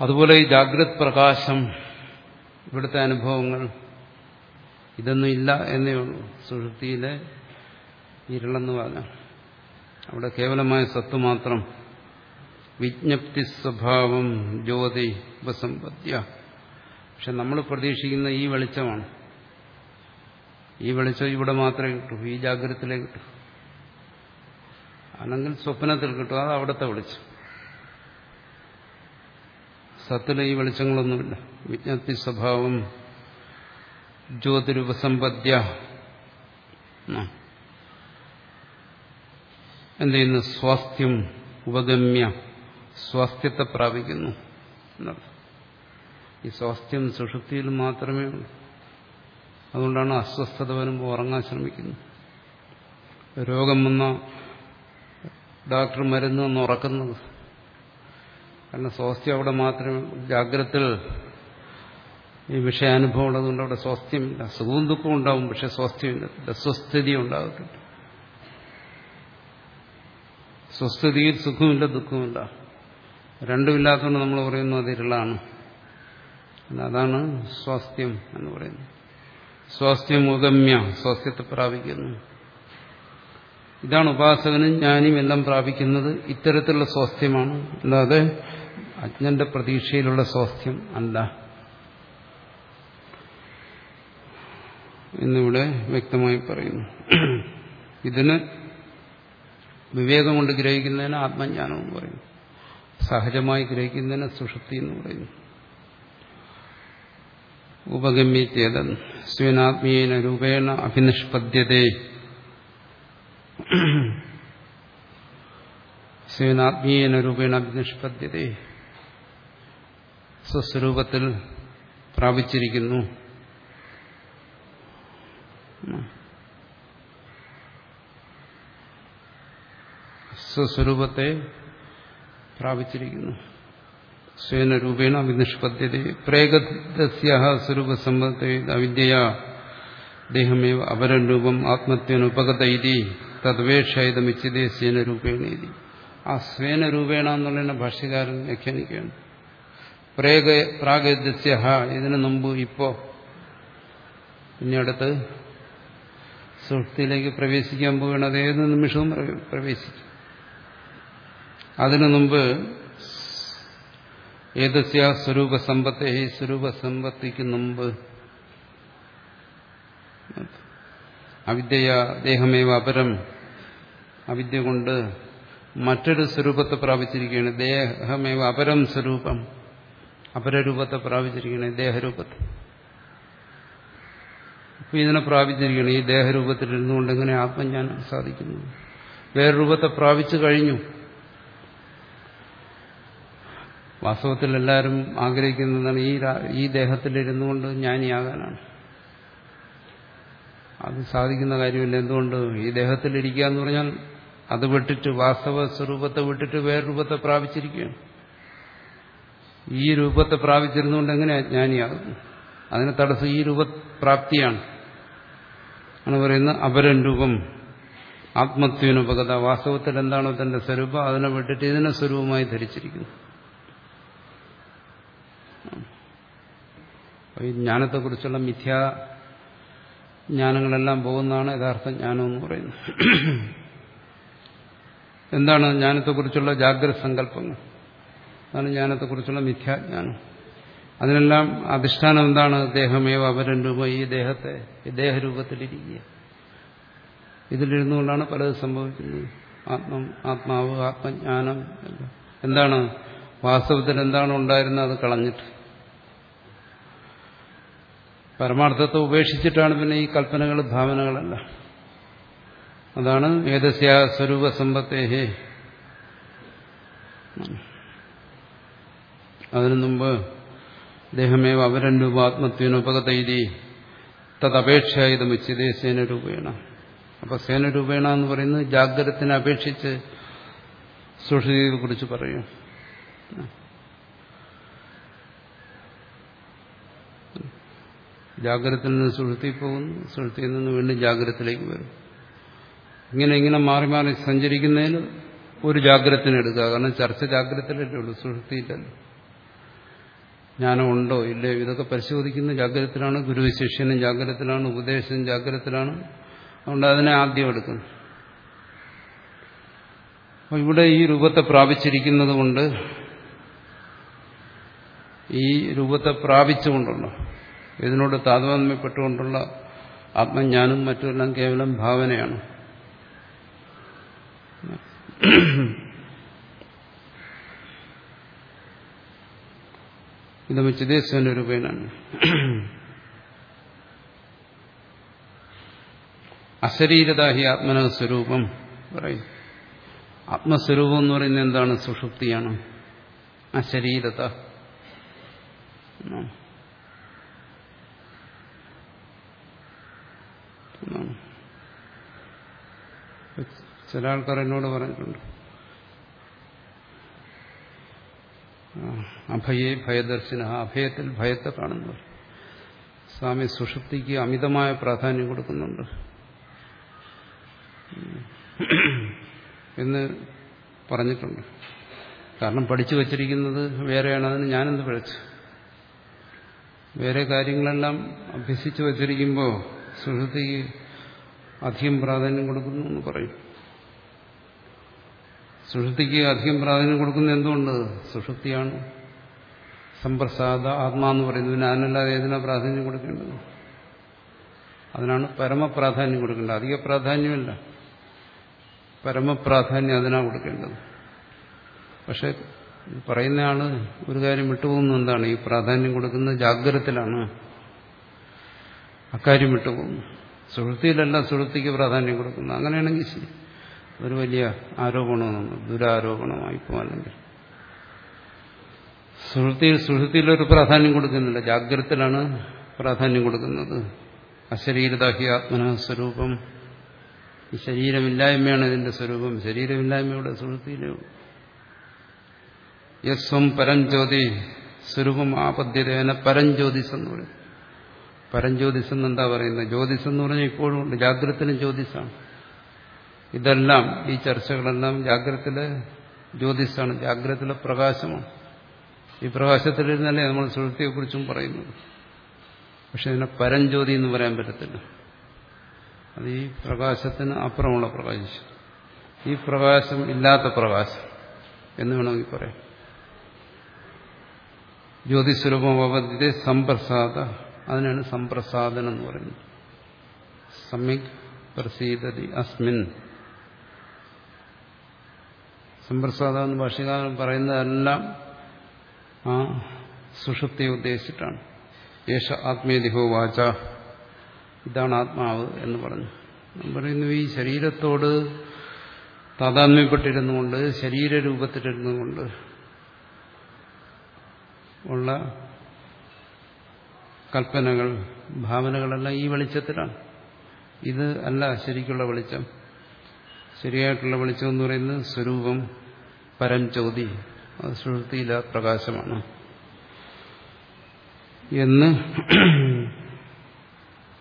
അതുപോലെ ഈ ജാഗ്രത് പ്രകാശം ഇവിടുത്തെ അനുഭവങ്ങൾ ഇതൊന്നും ഇല്ല എന്നേ ഉള്ളൂ. സുഷുപ്തിയിലെ ഇരുളെന്ന് പറഞ്ഞാൽ. അവിടെ കേവലമായ സത്ത് മാത്രം. വിജ്ഞപ്തി സ്വഭാവം ജ്യോതി ഉപസമ്പദ്യ. പക്ഷെ നമ്മൾ പ്രതീക്ഷിക്കുന്ന ഈ വെളിച്ചമാണ്. ഈ വെളിച്ചം ഇവിടെ മാത്രമേ കിട്ടൂ. ഈ ജാഗ്രതത്തിലേ കിട്ടൂ. അല്ലെങ്കിൽ സ്വപ്നത്തിൽ കിട്ടും. അത് അവിടുത്തെ വെളിച്ചം. സത്തിൽ ഈ വെളിച്ചങ്ങളൊന്നുമില്ല. വിജ്ഞപ്തി സ്വഭാവം ജ്യോതിരുപസമ്പദ്യ. എന്ത് ചെയ്യുന്നു? സ്വാസ്ഥ്യം ഉപഗമ്യ സ്വാസ്ഥ്യത്തെ പ്രാപിക്കുന്നു ഈ സ്വാസ്ഥ്യം സുഷുപ്തിയിൽ മാത്രമേ ഉള്ളൂ. അതുകൊണ്ടാണ് അസ്വസ്ഥത വരുമ്പോൾ ഉറങ്ങാൻ ശ്രമിക്കുന്നത് രോഗം വന്ന ഡോക്ടർ മരുന്ന് ഉറക്കുന്നത്. കാരണം സ്വാസ്ഥ്യം അവിടെ മാത്രമേ ജാഗ്രത്തിൽ ഈ വിഷയാനുഭവം ഉള്ളതുകൊണ്ട് അവിടെ സ്വാസ്ഥ്യമില്ല. സുഖവും ദുഃഖവും ഉണ്ടാവും പക്ഷെ സ്വാസ്ഥ്യമില്ല. സ്വസ്ഥിതി ഉണ്ടാകത്തില്ല. സ്വസ്ഥിതിയിൽ സുഖമില്ല ദുഃഖമില്ല. രണ്ടുമില്ലാത്തതുകൊണ്ട് നമ്മൾ പറയുന്നു അത് ഇരുളാണ് അതാണ് സ്വാസ്ഥ്യം എന്ന് പറയുന്നത്. സ്വാസ്ഥ്യം ഉഗമ്യ സ്വാസ്ഥ്യത്തെ പ്രാപിക്കുന്നു. ഇതാണ് ഉപാസകനും ജ്ഞാനിയും എല്ലാം പ്രാപിക്കുന്നത് ഇത്തരത്തിലുള്ള സ്വാസ്ഥ്യമാണ്. അല്ലാതെ അജ്ഞന്റെ പ്രതീക്ഷയിലുള്ള സ്വാസ്ഥ്യം അല്ല. എന്നിവിടെ വ്യക്തമായി പറയുന്നു. ഇതിന് വിവേകം കൊണ്ട് ഗ്രഹിക്കുന്നതിന് ആത്മജ്ഞാനം എന്ന് പറയുന്നു. സഹജമായി ഗ്രഹിക്കുന്നതിന് സുഷുപ്തി എന്ന് പറയുന്നു. ഉപഗമ്യത്യേത സ്വീനാത്മീയന രൂപേണ അഭിനിഷ്പദ്യതേ സ്വീനാത്മീയന രൂപേണ അഭിനിഷ്പദ്യതേ സ്വസ്വരൂപത്തിൽ പ്രാപിച്ചിരിക്കുന്നു. സ്വസ്വരൂപത്തെ പ്രാപിച്ചിരിക്കുന്നു. സ്വേന രൂപേണ വിനിഷ്പദ്യത പ്രേഗസ്യ സ്വരൂപസമ്പത്തെ അവിദ്യ ദേഹമേവ അപരം രൂപം ആത്മത്വനുപഗത ഇതി തദ്വേഷയതമിച്ചതേ സ്വേന രൂപേണ ഇതി ആ സ്വേന രൂപേണ എന്നുള്ളതിനെ ഭാഷ്യകാരൻ വ്യാഖ്യാനിക്കുകയാണ്. പ്രേഗ പ്രാഗദ്യ ഇതിനു മുമ്പ് ഇപ്പോ. ഇനി അടുത്ത് സുഹൃത്തിയിലേക്ക് പ്രവേശിക്കാൻ പോവുകയാണ്. അത് ഏത് നിമിഷവും പ്രവേശിച്ചു അതിനു മുമ്പ് ഏതസ്യ സ്വരൂപസമ്പത്തെ ഈ സ്വരൂപസമ്പത്തിക്ക് മുമ്പ് അവിദ്യയ ദേഹമേവ അപരം. അവിദ്യ കൊണ്ട് മറ്റൊരു സ്വരൂപത്തെ പ്രാപിച്ചിരിക്കുകയാണ്. ദേഹമേവ അപരം സ്വരൂപം. അപരരൂപത്തെ പ്രാപിച്ചിരിക്കുകയാണ്. ദേഹരൂപത്തെ. ഇതിനെ പ്രാപിച്ചിരിക്കണം ഈ ദേഹരൂപത്തിൽ ഇരുന്നുകൊണ്ട് എങ്ങനെ ആത്മജ്ഞാനം സാധിക്കുന്നു? വേറെ രൂപത്തെ പ്രാപിച്ചു കഴിഞ്ഞു. വാസ്തവത്തിൽ എല്ലാവരും ആഗ്രഹിക്കുന്നതാണ് ഈ ഈ ദേഹത്തിലിരുന്നു കൊണ്ട് ജ്ഞാനിയാകാനാണ്. അത് സാധിക്കുന്ന കാര്യമില്ല. എന്തുകൊണ്ട്? ഈ ദേഹത്തിലിരിക്കുക എന്ന് പറഞ്ഞാൽ അത് വിട്ടിട്ട് വാസ്തവ സ്വരൂപത്തെ വിട്ടിട്ട് വേറെ രൂപത്തെ പ്രാപിച്ചിരിക്കുകയാണ്. ഈ രൂപത്തെ പ്രാപിച്ചിരുന്നുകൊണ്ട് എങ്ങനെ ജ്ഞാനിയാകുന്നു? അതിന് തടസ്സം ഈ രൂപപ്രാപ്തിയാണ് ആണ് പറയുന്നത് അപരൻ രൂപം ആത്മത്വനുപകത വാസ്തവത്തിൽ എന്താണോ തന്റെ സ്വരൂപം അതിനെ വിട്ടിട്ട് ഇതിനെ സ്വരൂപമായി ധരിച്ചിരിക്കുന്നു. ഈ ജ്ഞാനത്തെക്കുറിച്ചുള്ള മിഥ്യാ ജ്ഞാനങ്ങളെല്ലാം പോകുന്നതാണ് യഥാർത്ഥ ജ്ഞാനം എന്ന് പറയുന്നത്. എന്താണ് ജ്ഞാനത്തെക്കുറിച്ചുള്ള ജാഗ്രത സങ്കല്പങ്ങൾ? അതാണ് ജ്ഞാനത്തെക്കുറിച്ചുള്ള മിഥ്യാജ്ഞാനം അതിനെല്ലാം അധിഷ്ഠാനം എന്താണ്? ദേഹമേവ അപരൻ രൂപം ഈ ദേഹത്തെ ഈ ദേഹരൂപത്തിലിരിക്കുക. ഇതിലിരുന്നുകൊണ്ടാണ് പലത് സംഭവിക്കുന്നത്. ആത്മ ആത്മാവ് ആത്മജ്ഞാനം എന്താണ്? വാസ്തവത്തിൽ എന്താണ് ഉണ്ടായിരുന്നത്? അത് കളഞ്ഞിട്ട്. പരമാർത്ഥത്തെ ഉപേക്ഷിച്ചിട്ടാണ് പിന്നെ ഈ കൽപ്പനകൾ ഭാവനകളല്ല. അതാണ് ഏതസ്യ സ്വരൂപ സമ്പത്തേഹേ. അതിനു മുമ്പ് ദേഹമേവ അവരൻ രൂപാത്മത്വനുപകതൈതി തദപേക്ഷായുധമിച്ചതേ സേനരൂപേണ. അപ്പൊ സേനരൂപേണ എന്ന് പറയുന്നത് ജാഗ്രതത്തിനെ അപേക്ഷിച്ച് സുഷുതിയെ കുറിച്ച് പറയും. ജാഗ്രതത്തിൽ നിന്ന് സുഹൃത്തി പോകുന്നു സുഹൃത്തിയിൽ നിന്ന് വീണ്ടും ജാഗ്രതത്തിലേക്ക് വരും. ഇങ്ങനെ ഇങ്ങനെ മാറി മാറി സഞ്ചരിക്കുന്നതിന് ഒരു ജാഗ്രതനെടുക്കുക കാരണം ചർച്ച ജാഗ്രതയിലല്ലേ ഉള്ളൂ സുഹൃത്തിയില്ലല്ലോ ജ്ഞാനം ഉണ്ടോ? ഇല്ലയോ ഇതൊക്കെ പരിശോധിക്കുന്ന ജാഗ്രതത്തിലാണ്. ഗുരു ശിഷ്യനും ജാഗ്രതത്തിലാണ്. ഉപദേശം ജാഗ്രതത്തിലാണ്. അതുകൊണ്ട് അതിനെ ആദ്യം എടുക്കുന്നു. അപ്പോൾ ഇവിടെ ഈ രൂപത്തെ പ്രാപിച്ചിരിക്കുന്നത് കൊണ്ട് ഈ രൂപത്തെ പ്രാപിച്ചുകൊണ്ടുള്ള ഇതിനോട് താതാത്മ്യപ്പെട്ടുകൊണ്ടുള്ള ആത്മജ്ഞാനം മറ്റുമെല്ലാം കേവലം ഭാവനയാണ്. ഇത് ചിതേശ്വരന്റെ ഒരു അശരീരത ഹി ആത്മന സ്വരൂപം പറയും ആത്മസ്വരൂപം എന്ന് പറയുന്നത് എന്താണ്? സുഷുപ്തിയാണ്. അശരീരത. ചില ആൾക്കാർ എന്നോട് പറഞ്ഞിട്ടുണ്ട് ആ, അഭയെ ഭയദർശന അഭയത്തിൽ ഭയത്തെ കാണുന്നവർ സ്വാമി സുഷുപ്തിക്ക് അമിതമായ പ്രാധാന്യം കൊടുക്കുന്നുണ്ട്. എന്ന് പറഞ്ഞിട്ടുണ്ട്. കാരണം പഠിച്ചു വച്ചിരിക്കുന്നത് വേറെയാണ് അതിന് ഞാനെന്ത് പഠിച്ചു? വേറെ കാര്യങ്ങളെല്ലാം അഭ്യസിച്ചു വച്ചിരിക്കുമ്പോൾ സുഹൃത്തിക്ക് അധികം പ്രാധാന്യം കൊടുക്കുന്നു എന്ന് പറയും. സുഷുപ്തിക്ക് അധികം പ്രാധാന്യം കൊടുക്കുന്നത് എന്തുകൊണ്ട്? സുഷുപ്തിയാണ്. സമ്പ്രസാദ ആത്മാന്ന് പിന്നെ അതിനല്ലാതെ ഏതിനാ പ്രാധാന്യം കൊടുക്കേണ്ടത്. അതിനാണ് പരമപ്രാധാന്യം കൊടുക്കേണ്ടത്. അധിക പ്രാധാന്യമല്ല. പരമപ്രാധാന്യം അതിനാ കൊടുക്കേണ്ടത്. പക്ഷെ പറയുന്നയാൾ ഒരു കാര്യം വിട്ടുപോകുന്നത് എന്താണ്? ഈ പ്രാധാന്യം കൊടുക്കുന്നത് ജാഗ്രതത്തിലാണ്. അക്കാര്യം വിട്ടുപോകുന്നു. സുഹൃത്തിയിലല്ല സുഹൃത്തിക്ക് പ്രാധാന്യം കൊടുക്കുന്നത്. അങ്ങനെയാണെങ്കിൽ ശരി. ഒരു വലിയ ആരോപണമാണ് ദുരാരോപണമായി സുഹൃത്തിൽ സുഹൃത്തിയിൽ ഒരു പ്രാധാന്യം കൊടുക്കുന്നില്ല. ജാഗ്രതത്തിലാണ് പ്രാധാന്യം കൊടുക്കുന്നത്. അശരീരദാഹി ആത്മന സ്വരൂപം. ഈ ശരീരമില്ലായ്മയാണ് ഇതിന്റെ സ്വരൂപം. ശരീരമില്ലായ്മയുടെ സുഹൃത്തിയിലും യസ്വം പരഞ്ജ്യോതി സ്വരൂപം ആപദ്യതേന പരഞ്ജ്യോതിസ് എന്ന് പറയും. പരഞ്ജ്യോതിസ് എന്നെന്താ പറയുന്നത്? ജ്യോതിസ് എന്ന് പറഞ്ഞാൽ ഇപ്പോഴും ഉണ്ട്. ജാഗ്രതത്തിനും ജ്യോതിസാണ്. ഇതെല്ലാം ഈ ചർച്ചകളെല്ലാം ജാഗ്രതത്തിലെ ജ്യോതിസാണ്. ജാഗ്രതത്തിലെ പ്രകാശമാണ്. ഈ പ്രകാശത്തിലിരുന്നല്ലേ നമ്മൾ സുഹൃത്തിയെക്കുറിച്ചും പറയുന്നത്. പക്ഷെ ഇതിനെ പരഞ്ജ്യോതി എന്ന് പറയാൻ പറ്റത്തില്ല. അത് ഈ പ്രകാശത്തിന് അപ്പുറമുള്ള പ്രകാശം. ഈ പ്രകാശം ഇല്ലാത്ത പ്രകാശം എന്ന് വേണമെങ്കിൽ പറയാം. ജ്യോതിസ്വരൂപമവധ്യത്തെ സമ്പ്രസാദ അതിനാണ് സമ്പ്രസാദനം എന്ന് പറയുന്നത്. സമ്യക് പ്രസീതതി അസ്മിൻ. സംപ്രസാദ എന്ന് ഭാഷകാരൻ പറയുന്നതെല്ലാം ആ സുഷുപ്തിയെ ഉദ്ദേശിച്ചിട്ടാണ്. യേശ ആത്മീയതിഹോ വാച. ഇതാണ് ആത്മാവ് എന്ന് പറഞ്ഞു. പറയുന്നു ഈ ശരീരത്തോട് താതാത്മ്യപ്പെട്ടിരുന്നുകൊണ്ട് ശരീരരൂപത്തിലിരുന്നുകൊണ്ട് ഉള്ള കൽപ്പനകൾ ഭാവനകളെല്ലാം ഈ വെളിച്ചത്തിലാണ്. ഇത് അല്ല ശരിക്കുള്ള വെളിച്ചം. ശരിയായിട്ടുള്ള വെളിച്ചം എന്ന് പറയുന്നത് സ്വരൂപം പരം ചോതി. അത് സുഹൃത്തിയില പ്രകാശമാണ്. എന്ന്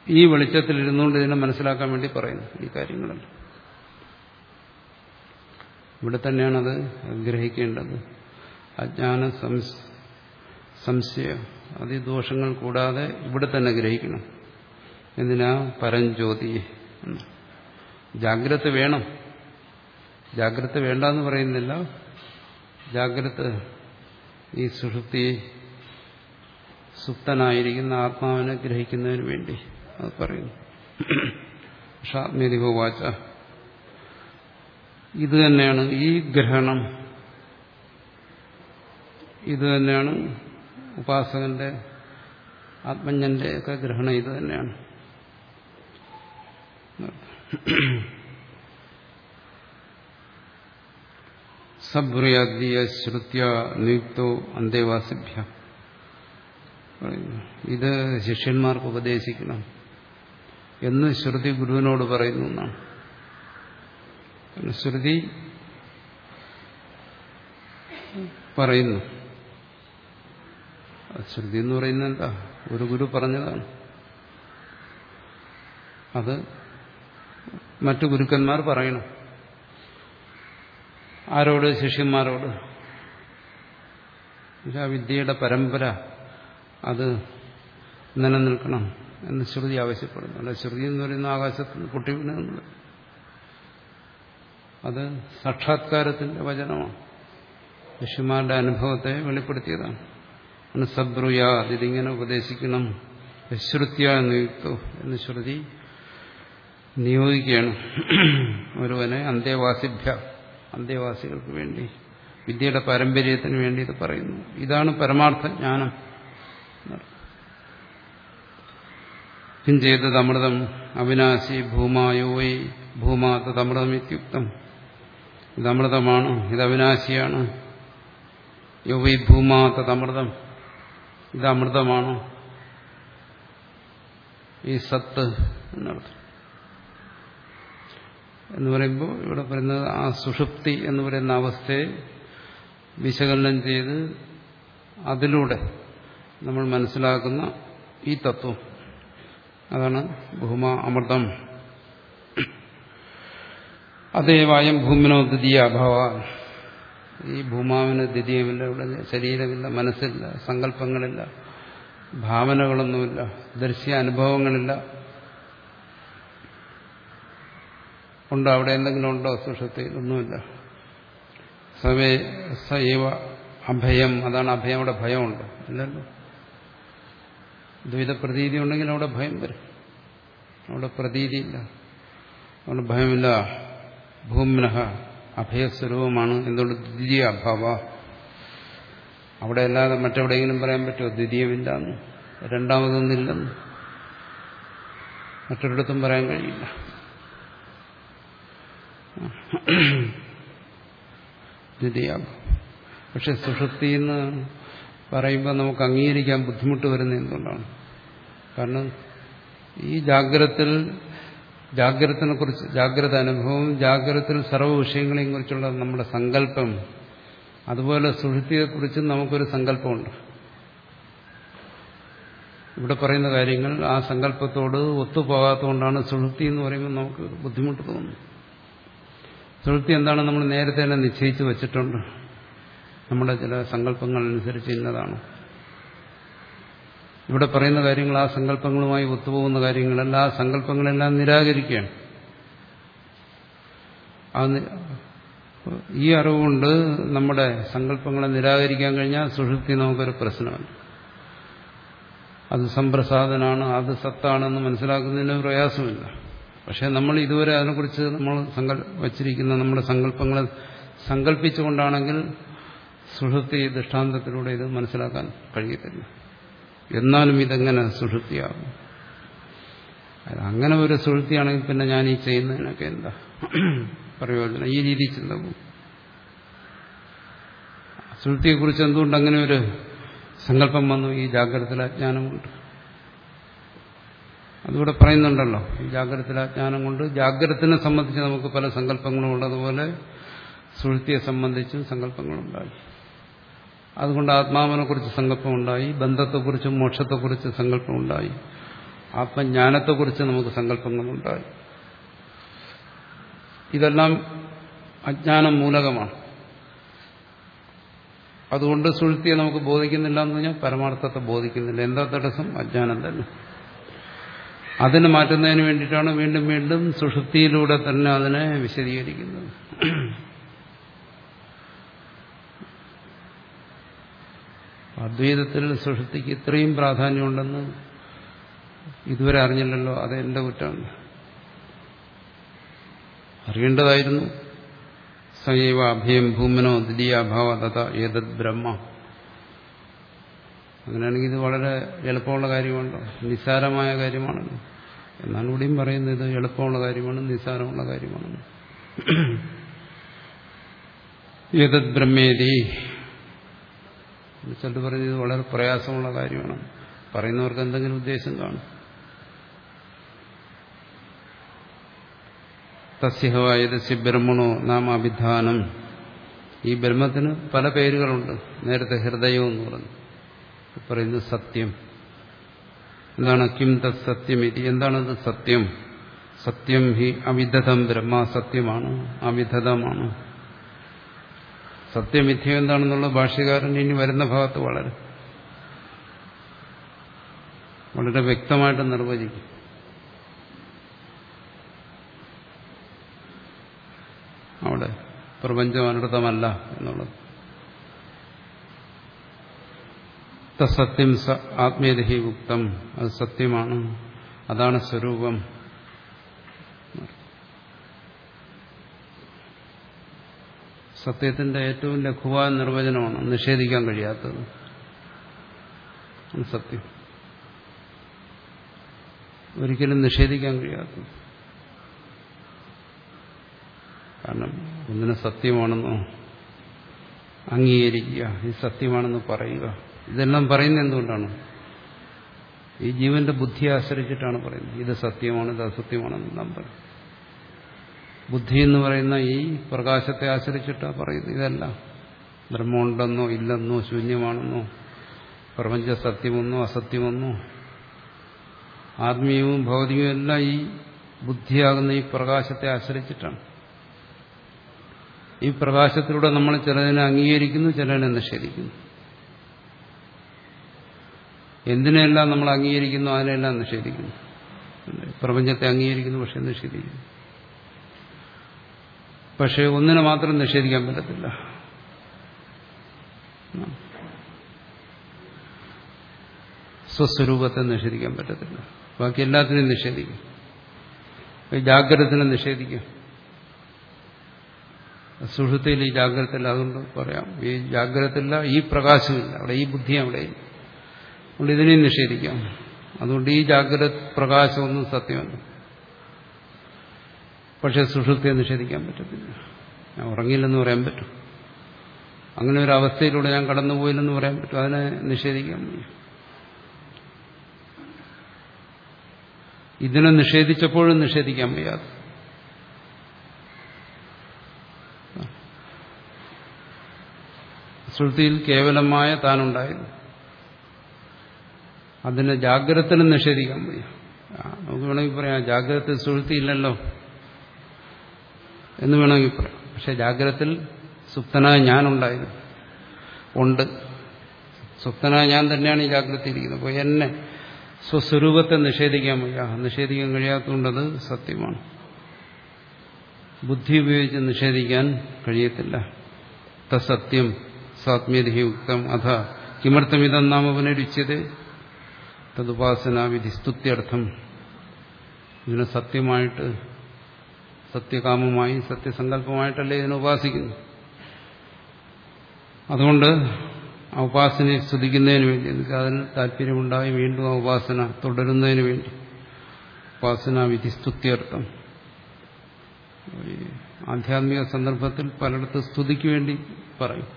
ഈ വെളിച്ചത്തിൽ ഇരുന്നുകൊണ്ട് ഇതിനെ മനസ്സിലാക്കാൻ വേണ്ടി പറയുന്നു ഈ കാര്യങ്ങളല്ല. ഇവിടെ തന്നെയാണ് അത് ഗ്രഹിക്കേണ്ടത്. അജ്ഞാന സംശയം സംശയ അതിദോഷങ്ങൾ കൂടാതെ ഇവിടെ തന്നെ ഗ്രഹിക്കണം. എന്തിനാ? പരഞ്ജ്യോതി ജാഗ്രത വേണം. ജാഗ്രത വേണ്ടെന്ന് പറയുന്നില്ല. ജാഗ്രത ഈ സുഷുപ്തി സുപ്തനായിരിക്കുന്ന ആത്മാവിനെ ഗ്രഹിക്കുന്നതിന് വേണ്ടി അത് പറയുന്നു. ഷാത്മേതികോ വാച. ഇത് തന്നെയാണ് ഈ ഗ്രഹണം. ഇത് തന്നെയാണ് ഉപാസകന്റെ ആത്മജ്ഞന്റെ ഒക്കെ ഗ്രഹണം. ഇത് തന്നെയാണ്. സബ്രയാദ്യ അന്തേവാസിഭ്യ. ഇത് ശിഷ്യന്മാർക്ക് ഉപദേശിക്കണം. എന്ന് ശ്രുതി ഗുരുവിനോട് പറയുന്നു എന്നാണ്. ശ്രുതി പറയുന്നു. ശ്രുതി എന്ന് പറയുന്നത് എന്താ? ഒരു ഗുരു പറഞ്ഞതാണ്. അത് മറ്റു ഗുരുക്കന്മാർ പറയണം. ആരോട്? ശിഷ്യന്മാരോട്. ആ വിദ്യയുടെ പരമ്പര. അത് നിലനിൽക്കണം എന്ന് ശ്രുതി ആവശ്യപ്പെടുന്നു. അല്ല ശ്രുതി എന്ന് പറയുന്ന ആകാശത്ത് കുട്ടി വീണെന്നുള്ളത് അത് സാക്ഷാത്കാരത്തിന്റെ വചനമാണ്. ശിഷ്യന്മാരുടെ അനുഭവത്തെ വെളിപ്പെടുത്തിയതാണ്. ആണ് സബ്രുയാ ഇതിങ്ങനെ ഉപദേശിക്കണം ശ്രുത്യ നിയുക്തോ എന്ന് ശ്രുതി നിയോഗിക്കുകയാണ്. ഒരുവനെ അന്തേവാസിഭ്യ അന്തേവാസികൾക്ക് വേണ്ടി വിദ്യയുടെ പാരമ്പര്യത്തിന് വേണ്ടി ഇത് പറയുന്നു. ഇതാണ് പരമാർത്ഥ ജ്ഞാനം. കിഞ്ചേത് അമൃതം അവിനാശി ഭൂമായോയി ഭൂമാ തമൃതം ഇത്യുക്തം. ഇത് അമൃതമാണ് ഇത് അവിനാശിയാണ് യോവൈ ഭൂമാ തമൃതം ഇത് അമൃതമാണ് ഈ സത്ത് എന്നർത്ഥം. എന്ന് പറയുമ്പോൾ ഇവിടെ പറയുന്നത് ആ സുഷുപ്തി എന്ന് പറയുന്ന അവസ്ഥയെ വിശകലനം ചെയ്ത് അതിലൂടെ നമ്മൾ മനസ്സിലാക്കുന്ന ഈ തത്വം. അതാണ് ഭൂമ അമൃതം. അതേവായം ഭൂമിനോ ദ്വിതീയ അഭാവ. ഈ ഭൂമാവിന് ദ്വിതീയമില്ല ഇവിടെ ശരീരമില്ല മനസ്സില്ല സങ്കല്പങ്ങളില്ല ഭാവനകളൊന്നുമില്ല ദൃശ്യ അനുഭവങ്ങളില്ല ഉണ്ടോ അവിടെ എന്തെങ്കിലും ഉണ്ടോ സുഷത്തിൽ ഒന്നുമില്ല. സവേ സൈവ അഭയം അതാണ് അഭയം അവിടെ ഭയമുണ്ട്. ഇല്ലല്ലോ ദ്വൈത പ്രതീതി ഉണ്ടെങ്കിൽ അവിടെ ഭയം വരും. അവിടെ പ്രതീതിയില്ല അവിടെ ഭയമില്ല. ഭൂമിനഹ അഭയസ്വരൂപമാണ്. എന്തുകൊണ്ട്? ദ്വിതീയ അഭാവ. അവിടെ അല്ലാതെ മറ്റെവിടെയെങ്കിലും പറയാൻ പറ്റുമോ? ദ്വിതീയമില്ല എന്ന് രണ്ടാമതൊന്നില്ലെന്ന് മറ്റൊരിടത്തും പറയാൻ കഴിയില്ല. ദ്വിതീയ പക്ഷെ സുഷുപ്തി എന്ന് പറയുമ്പോൾ നമുക്ക് അംഗീകരിക്കാൻ ബുദ്ധിമുട്ട് വരുന്നത് എന്തുകൊണ്ടാണ്? കാരണം ഈ ജാഗ്രത്തിൽ ജാഗ്രതനെ കുറിച്ച് ജാഗ്രത അനുഭവം ജാഗ്രതത്തിൽ സർവ വിഷയങ്ങളെയും കുറിച്ചുള്ള നമ്മുടെ സങ്കല്പം അതുപോലെ സുഹൃത്തിയെക്കുറിച്ചും നമുക്കൊരു സങ്കല്പമുണ്ട്. ഇവിടെ പറയുന്ന കാര്യങ്ങൾ ആ സങ്കല്പത്തോട് ഒത്തുപോകാത്തതുകൊണ്ടാണ് സുഹൃത്തി എന്ന് പറയുമ്പോൾ നമുക്ക് ബുദ്ധിമുട്ട് തോന്നുന്നു സുഷുപ്തി എന്താണ് നമ്മൾ നേരത്തെ തന്നെ നിശ്ചയിച്ചു വച്ചിട്ടുണ്ട്. നമ്മുടെ ചില സങ്കല്പങ്ങൾ അനുസരിച്ച് ഇന്നതാണ്. ഇവിടെ പറയുന്ന കാര്യങ്ങൾ ആ സങ്കല്പങ്ങളുമായി ഒത്തുപോകുന്ന കാര്യങ്ങളല്ല. ആ സങ്കല്പങ്ങളെല്ലാം നിരാകരിക്കുകയാണ്. ഈ അറിവുകൊണ്ട് നമ്മുടെ സങ്കല്പങ്ങളെ നിരാകരിക്കാൻ കഴിഞ്ഞാൽ സുഷുപ്തി നമുക്കൊരു പ്രശ്നമല്ല. അത് സംപ്രസാദനാണ് അത് സത്താണെന്ന് മനസ്സിലാക്കുന്നതിന് പ്രയാസമില്ല. പക്ഷെ നമ്മൾ ഇതുവരെ അതിനെക്കുറിച്ച് നമ്മൾ സങ്കൽ വച്ചിരിക്കുന്ന നമ്മുടെ സങ്കല്പങ്ങളെ സങ്കല്പിച്ചുകൊണ്ടാണെങ്കിൽ സുഹൃത്തി ദൃഷ്ടാന്തത്തിലൂടെ ഇത് മനസ്സിലാക്കാൻ കഴിയത്തില്ല. എന്നാലും ഇതെങ്ങനെ സുഹൃത്തിയാകും അങ്ങനെ ഒരു സുഹൃത്തിയാണെങ്കിൽ പിന്നെ ഞാൻ ഈ ചെയ്യുന്നതിനൊക്കെ എന്താ പ്രയോജനം? ഈ രീതി ചിന്ത സുഹൃത്തിയെക്കുറിച്ച് എന്തുകൊണ്ട് അങ്ങനെ ഒരു സങ്കല്പം വന്നു? ഈ ജാഗ്രതത്തിലെ അജ്ഞാനമുണ്ട്. അതിവിടെ പറയുന്നുണ്ടല്ലോ. ഈ ജാഗ്രതത്തിലെ അജ്ഞാനം കൊണ്ട് ജാഗ്രതനെ സംബന്ധിച്ച് നമുക്ക് പല സങ്കല്പങ്ങളും ഉള്ളതുപോലെ സുഹൃത്തിയെ സംബന്ധിച്ചും സങ്കല്പങ്ങളുണ്ടായി. അതുകൊണ്ട് ആത്മാവിനെ കുറിച്ച് സങ്കല്പമുണ്ടായി. ബന്ധത്തെക്കുറിച്ചും മോക്ഷത്തെക്കുറിച്ച് സങ്കല്പമുണ്ടായി. ആത്മജ്ഞാനത്തെക്കുറിച്ച് നമുക്ക് സങ്കല്പങ്ങളുണ്ടായി. ഇതെല്ലാം അജ്ഞാനം മൂലകമാണ്. അതുകൊണ്ട് സുഹൃത്തിയെ നമുക്ക് ബോധിക്കുന്നില്ല എന്ന് പറഞ്ഞാൽ പരമാർത്ഥത്തെ ബോധിക്കുന്നില്ല. എന്താ തടസ്സം? അജ്ഞാനം തന്നെ. അതിനെ മാറ്റുന്നതിന് വേണ്ടിയിട്ടാണ് വീണ്ടും വീണ്ടും സുഷുപ്തിയിലൂടെ തന്നെ അതിനെ വിശദീകരിക്കുന്നത്. അദ്വൈതത്തിൽ സുഷുപ്തിക്ക് ഇത്രയും പ്രാധാന്യമുണ്ടെന്ന് ഇതുവരെ അറിഞ്ഞില്ലല്ലോ അത് എന്റെ കുറ്റമാണ്. അറിയേണ്ടതായിരുന്നു. സൈവ അഭയം ഭൂമനോ ദ്വിതീയാഭാവ തഥ ഏതത് ബ്രഹ്മ. അങ്ങനെയാണെങ്കിൽ ഇത് വളരെ എളുപ്പമുള്ള കാര്യമാണല്ലോ. നിസ്സാരമായ കാര്യമാണല്ലോ. എന്നാണ് ഇവിടെയും പറയുന്നത്. എളുപ്പമുള്ള കാര്യമാണ് നിസ്സാരമുള്ള കാര്യമാണ്. ഏതത് ബ്രഹ്മേദി ചിലത് പറയുന്നത് വളരെ പ്രയാസമുള്ള കാര്യമാണ്. പറയുന്നവർക്ക് എന്തെങ്കിലും ഉദ്ദേശം കാണും. തസ്യഹവായതസ്യ ബ്രഹ്മണോ നാം അഭിധാനം. ഈ ബ്രഹ്മത്തിന് പല പേരുകളുണ്ട്. നേരത്തെ ഹൃദയം എന്ന് പറഞ്ഞു. പറയുന്നത് സത്യം. എന്താണ് കിം തത് സത്യം ഇത്. എന്താണത് സത്യം? സത്യം ഹി അവിധതം ബ്രഹ്മ സത്യമാണ് അവിധതമാണ് സത്യമിഥ്യം എന്താണെന്നുള്ള ഭാഷ്യകാരൻ ഇനി വരുന്ന ഭാഗത്ത് വളരെ. വളരെ വ്യക്തമായിട്ട് നിർവചിക്കും. അവിടെ പ്രപഞ്ചം അനൃതമല്ല എന്നുള്ളത്. സത്യം ആത്മീയതഹി ഉക്തം. അത് സത്യമാണ്. അതാണ് സ്വരൂപം. സത്യത്തിന്റെ ഏറ്റവും ലഘുവായ നിർവചനമാണ്. നിഷേധിക്കാൻ കഴിയാത്തത്. സത്യം. ഒരിക്കലും നിഷേധിക്കാൻ കഴിയാത്തത്. കാരണം ഒന്നിനെ സത്യമാണെന്നോ അംഗീകരിക്കുക. ഈ സത്യമാണെന്ന് പറയുക. ഇതെല്ലാം പറയുന്നത് എന്തുകൊണ്ടാണ്? ഈ ജീവന്റെ ബുദ്ധിയെ ആശ്രയിച്ചിട്ടാണ് പറയുന്നത്. ഇത് സത്യമാണ് ഇത് അസത്യമാണെന്നെല്ലാം പറയും. ബുദ്ധി എന്ന് പറയുന്ന ഈ പ്രകാശത്തെ ആശ്രയിച്ചിട്ടാണ് പറയുന്നത്. ഇതല്ല. ബ്രഹ്മമുണ്ടെന്നോ ഇല്ലെന്നോ ശൂന്യമാണെന്നോ പ്രപഞ്ച സത്യമെന്നോ അസത്യമെന്നോ ആത്മീയവും ഭൗതികവും എല്ലാം ഈ ബുദ്ധിയാകുന്ന ഈ പ്രകാശത്തെ ആശ്രയിച്ചിട്ടാണ്. ഈ പ്രകാശത്തിലൂടെ നമ്മൾ ചിലതിനെ അംഗീകരിക്കുന്നു ചിലതിനെ നിഷേധിക്കുന്നു. എന്തിനെല്ലാം നമ്മൾ അംഗീകരിക്കുന്നു അതിനെല്ലാം നിഷേധിക്കുന്നു. പ്രപഞ്ചത്തെ അംഗീകരിക്കുന്നു പക്ഷെ നിഷേധിക്കുന്നു. പക്ഷെ ഒന്നിനെ മാത്രം നിഷേധിക്കാൻ പറ്റത്തില്ല. സ്വസ്വരൂപത്തെ നിഷേധിക്കാൻ പറ്റത്തില്ല. ബാക്കി എല്ലാത്തിനെയും നിഷേധിക്കും. ജാഗ്രതത്തിനെ നിഷേധിക്കും. സുഹൃത്തിൽ ഈ ജാഗ്രതയില്ല അതുകൊണ്ട് പറയാം. ഈ ജാഗ്രതയില്ല ഈ പ്രകാശമില്ല. അവിടെ ഈ ബുദ്ധി അവിടെ അതുകൊണ്ട് ഇതിനെയും നിഷേധിക്കാം. അതുകൊണ്ട് ഈ ജാഗ്രത പ്രകാശമൊന്നും സത്യമല്ല. പക്ഷെ സുഷുപ്തിയെ നിഷേധിക്കാൻ പറ്റത്തില്ല. ഞാൻ ഉറങ്ങിയില്ലെന്ന് പറയാൻ പറ്റും. അങ്ങനെ ഒരു അവസ്ഥയിലൂടെ ഞാൻ കടന്നുപോയില്ലെന്ന് പറയാൻ പറ്റും. അതിനെ നിഷേധിക്കാൻ വയ്യ. ഇതിനെ നിഷേധിച്ചപ്പോഴും നിഷേധിക്കാൻ വയ്യാതെ. ശ്രുതിയിൽ കേവലമായ താനുണ്ടായിരുന്നു. അതിനെ ജാഗ്രതനും നിഷേധിക്കാൻ വയ്യ. നമുക്ക് വേണമെങ്കിൽ പറയാം ജാഗ്രത സുഹൃത്തിയില്ലല്ലോ എന്ന് വേണമെങ്കിൽ പറയാം. പക്ഷെ ജാഗ്രതത്തിൽ സുപ്തനായ ഞാനുണ്ടായിരുന്നു ഉണ്ട്. സുപ്തനായ ഞാൻ തന്നെയാണ് ഈ ജാഗ്രത ഇരിക്കുന്നത് അപ്പോൾ എന്നെ സ്വസ്വരൂപത്തെ നിഷേധിക്കാൻ വയ്യ. നിഷേധിക്കാൻ കഴിയാത്തതുകൊണ്ടത് സത്യമാണ്. ബുദ്ധി ഉപയോഗിച്ച് നിഷേധിക്കാൻ കഴിയത്തില്ല. തസത്യം സാത്മ്യതി ഉക്തം അഥ കിമർത്ഥം നാമ പുനരുച്യത തതുപാസനാവിധി സ്തുത്യർത്ഥം ഇതിനെ സത്യമായിട്ട് സത്യകാമമായി സത്യസങ്കല്പമായിട്ടല്ലേ ഇതിനെ ഉപാസിക്കുന്നു. അതുകൊണ്ട് ആ ഉപാസനയെ സ്തുതിക്കുന്നതിന് വേണ്ടി എനിക്ക് അതിന് താല്പര്യമുണ്ടായി വീണ്ടും ആ ഉപാസന തുടരുന്നതിന് വേണ്ടി. ഉപാസന വിധി സ്തുത്യർത്ഥം ആധ്യാത്മിക സന്ദർഭത്തിൽ പലയിടത്ത് സ്തുതിക്ക് വേണ്ടി പറയും.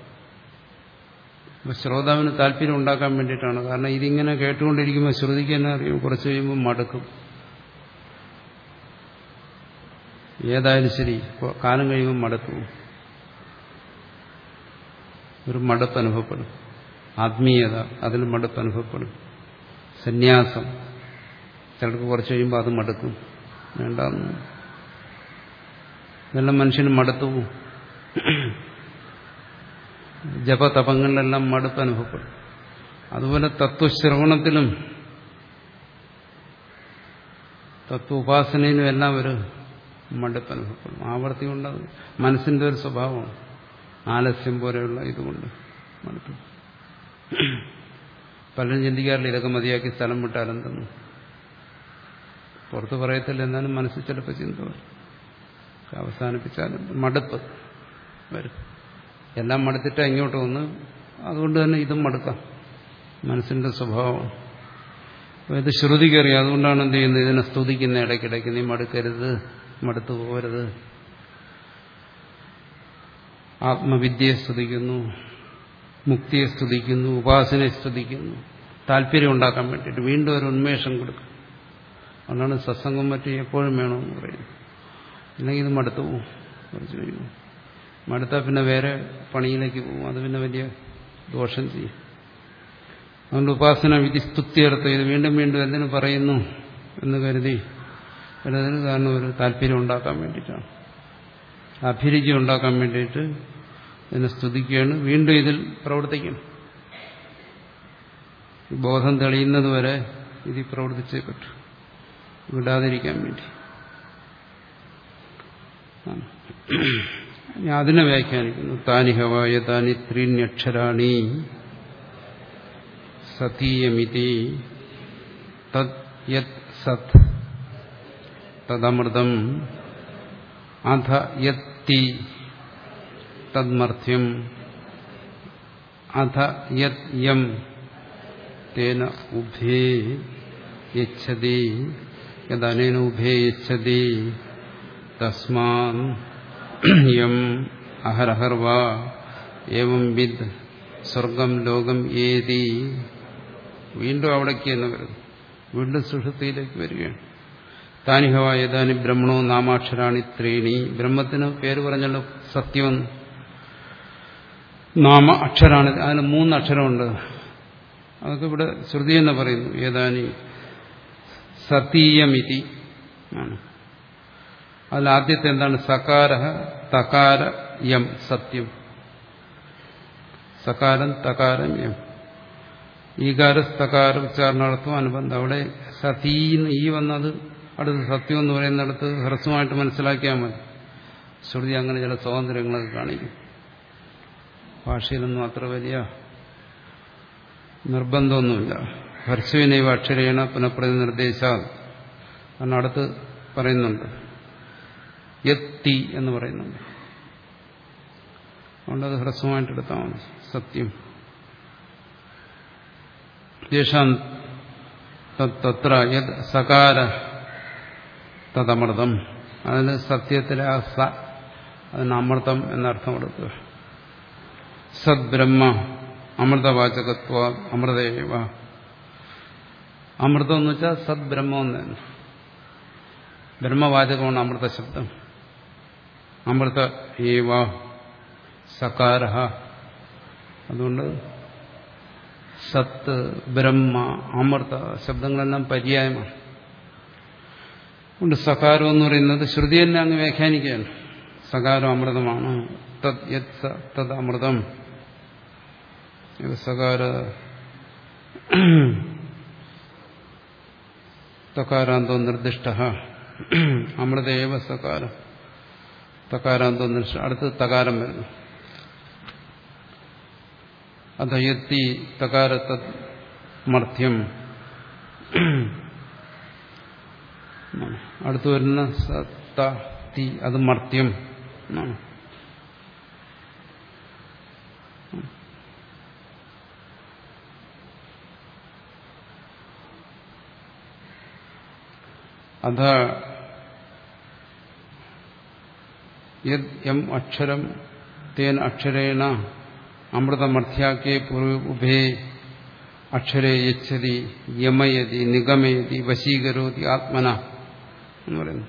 ശ്രോതാവിന് താല്പര്യം ഉണ്ടാക്കാൻ വേണ്ടിയിട്ടാണ്. കാരണം ഇതിങ്ങനെ കേട്ടുകൊണ്ടിരിക്കുമ്പോൾ ശ്രുതിക്ക് തന്നെ അറിയും. കുറച്ച് കഴിയുമ്പോൾ മടുക്കും. ഏതായാലും ശരി കാലം കഴിയുമ്പോൾ മടുക്കും. ഒരു മടുപ്പ് അനുഭവപ്പെടും. ആത്മീയത അതിൽ മടുപ്പ് അനുഭവപ്പെടും. സന്യാസം. ചിലർക്ക് കുറച്ച് കഴിയുമ്പോൾ അത് മടുക്കും. വേണ്ടെന്ന്. ഇതെല്ലാം മനുഷ്യന് മടുത്തു ജപതപങ്ങളിലെല്ലാം മടുപ്പ് അനുഭവപ്പെടും. അതുപോലെ തത്വശ്രവണത്തിലും തത്വ ഉപാസനയിലും എല്ലാം ഒരു മടുപ്പ് അനുഭവപ്പെടും. ആവർത്തി കൊണ്ട് മനസ്സിന്റെ ഒരു സ്വഭാവമാണ്. ആലസ്യം പോലെയുള്ള ഇതുകൊണ്ട് മടുപ്പ്. പലരും ചിന്തിക്കാറില്ല ഇതൊക്കെ മതിയാക്കി സ്ഥലം വിട്ടാലെന്തെന്ന് പുറത്ത് പറയത്തില്ല എന്നാലും മനസ്സിൽ ചിലപ്പോൾ ചിന്ത വരും. അവസാനിപ്പിച്ചാലും മടുപ്പ് വരും. എല്ലാം മടുത്തിട്ട് ഇങ്ങോട്ട് വന്ന് അതുകൊണ്ട് തന്നെ ഇതും മടുക്കാം. മനസ്സിന്റെ സ്വഭാവം. ഇത് ശ്രുതി കയറി. അതുകൊണ്ടാണ് എന്ത് ചെയ്യുന്നത്? ഇതിനെ സ്തുതിക്കുന്ന ഇടയ്ക്കിടയ്ക്ക്. നീ മടുക്കരുത് മടുത്തു പോകരുത്. ആത്മവിദ്യയെ സ്തുതിക്കുന്നു മുക്തിയെ സ്തുതിക്കുന്നു ഉപാസനയെ സ്തുതിക്കുന്നു. താല്പര്യം ഉണ്ടാക്കാൻ വേണ്ടിയിട്ട് വീണ്ടും ഒരു ഉന്മേഷം കൊടുക്കും. അതുകൊണ്ടാണ് സത്സംഗം പറ്റി എപ്പോഴും വേണമെന്ന് പറയുന്നത്. അല്ലെങ്കിൽ ഇത് മടുത്തു കുറച്ച് മടുത്താൽ പിന്നെ വേറെ പണിയിലേക്ക് പോകും. അത് പിന്നെ വലിയ ദോഷം ചെയ്യും. അതുകൊണ്ട് ഉപാസന വിധി സ്തുത്യർത്ഥം ഇത് വീണ്ടും വീണ്ടും എന്തിനു പറയുന്നു എന്ന് കരുതി അതിന് കാരണം ഒരു താല്പര്യം ഉണ്ടാക്കാൻ വേണ്ടിയിട്ടാണ്. അഭിരുചി ഉണ്ടാക്കാൻ വേണ്ടിയിട്ട് ഇതിനെ സ്തുതിക്കുകയാണ്. വീണ്ടും ഇതിൽ പ്രവർത്തിക്കണം. ബോധം തെളിയുന്നത് വരെ ഇതിൽ പ്രവർത്തിച്ചേ പറ്റൂ വിടാതിരിക്കാൻ വേണ്ടി. അതിനെ വ്യാഖ്യാനിക്കുന്നു. താനിഹവായ താനി ത്രീണ്യക്ഷരാണി സതീയമിതി തത് യത് സത് തദമൃതം അധ യത്തി തദ്മർത്ഥ്യം അധ യത് യം തേന ഉഭേ യച്ഛതി. യദനേന ഉഭേ യച്ഛതി. തസ്മാൻ യം വിദ് സ്വർഗം ലോകം ഏതി. വീണ്ടും അവിടേക്ക് എന്ന് വരുന്നു. വീണ്ടും സുഷൃത്തിയിലേക്ക് വരികയാണ്. താനിഹവ ഏതാനി ബ്രഹ്മണോ നാമാക്ഷരാണി ത്രീണി. ബ്രഹ്മത്തിന് പേര് പറഞ്ഞല്ലോ സത്യം നാമ അക്ഷരാണ്. അതിന് മൂന്ന് അക്ഷരമുണ്ട്. അതൊക്കെ ഇവിടെ ശ്രുതി എന്ന് പറയുന്നു. ഏതാനി സതീയമിതി ആണ്. അതിൽ ആദ്യത്തെ എന്താണ്? സകാര തകാര യം സത്യം. സകാരം തകാരം യം. ഈകാര തകാര ഉച്ചാരണാർത്ഥം അനുബന്ധം. അവിടെ സതീന്ന് ഈ വന്നത് അടുത്ത് സത്യം എന്ന് പറയുന്നിടത്ത് ഹ്രസ്വമായിട്ട് മനസ്സിലാക്കിയാൽ മതി. ശ്രുതി അങ്ങനെ ചില സ്വാതന്ത്ര്യങ്ങളൊക്കെ കാണിക്കും. ഭാഷയിലൊന്നും അത്ര വലിയ നിർബന്ധമൊന്നുമില്ല. ഹർഷവിനൈവ അക്ഷരേണ പുനഃപ്രതി നിർദ്ദേശ കാരണം അടുത്ത് പറയുന്നുണ്ട്. യത്തി എന്ന് പറയുന്നുണ്ട്. അതുകൊണ്ട് അത് ഹ്രസ്വമായിട്ട് എടുത്താൽ മതി. സത്യം. ദേശാന് തത്ര യത് സകാര തദമൃതം അതിന് സത്യത്തിലെ ആ സ അതിന് അമൃതം എന്നർത്ഥം കൊടുക്കുക. സദ്ബ്രഹ്മ അമൃതവാചകത്വ അമൃതേവ അമൃതം എന്ന് വെച്ചാൽ സദ്ബ്രഹ്മം എന്ന് ബ്രഹ്മവാചകമാണ് അമൃത ശബ്ദം അമൃത ഏവ സകാര. അതുകൊണ്ട് സത്ത് ബ്രഹ്മ അമൃത ശബ്ദങ്ങളെല്ലാം പര്യായമാണ്. അതുകൊണ്ട് സകാരം എന്ന് പറയുന്നത് ശ്രുതി തന്നെ അങ്ങ് വ്യാഖ്യാനിക്കുകയാണ്. സകാരം അമൃതമാണ്. തത് യത് തത് അമൃതം. സകാര തകാരാന്തോ നിർദ്ദിഷ്ട. അമൃതേവ സകാരം. തകാരാന്തോ നിർദ്ദിഷ്ട അടുത്ത് തകാരം വരുന്നു. അധയത്തി തകാരത്ത മർഥ്യം. അടുത്തു വരുന്ന സത്തി അത് മർത്യം എന്നാണ് യത് എം അക്ഷരം തേൻ അക്ഷരേണ അമൃതമർത്യാക്കേ ഉഭേ അക്ഷരേ യച്ഛതി യമയതി നിഗമയതി വശീകരോതി ആത്മന എന്ന് പറയുന്നു.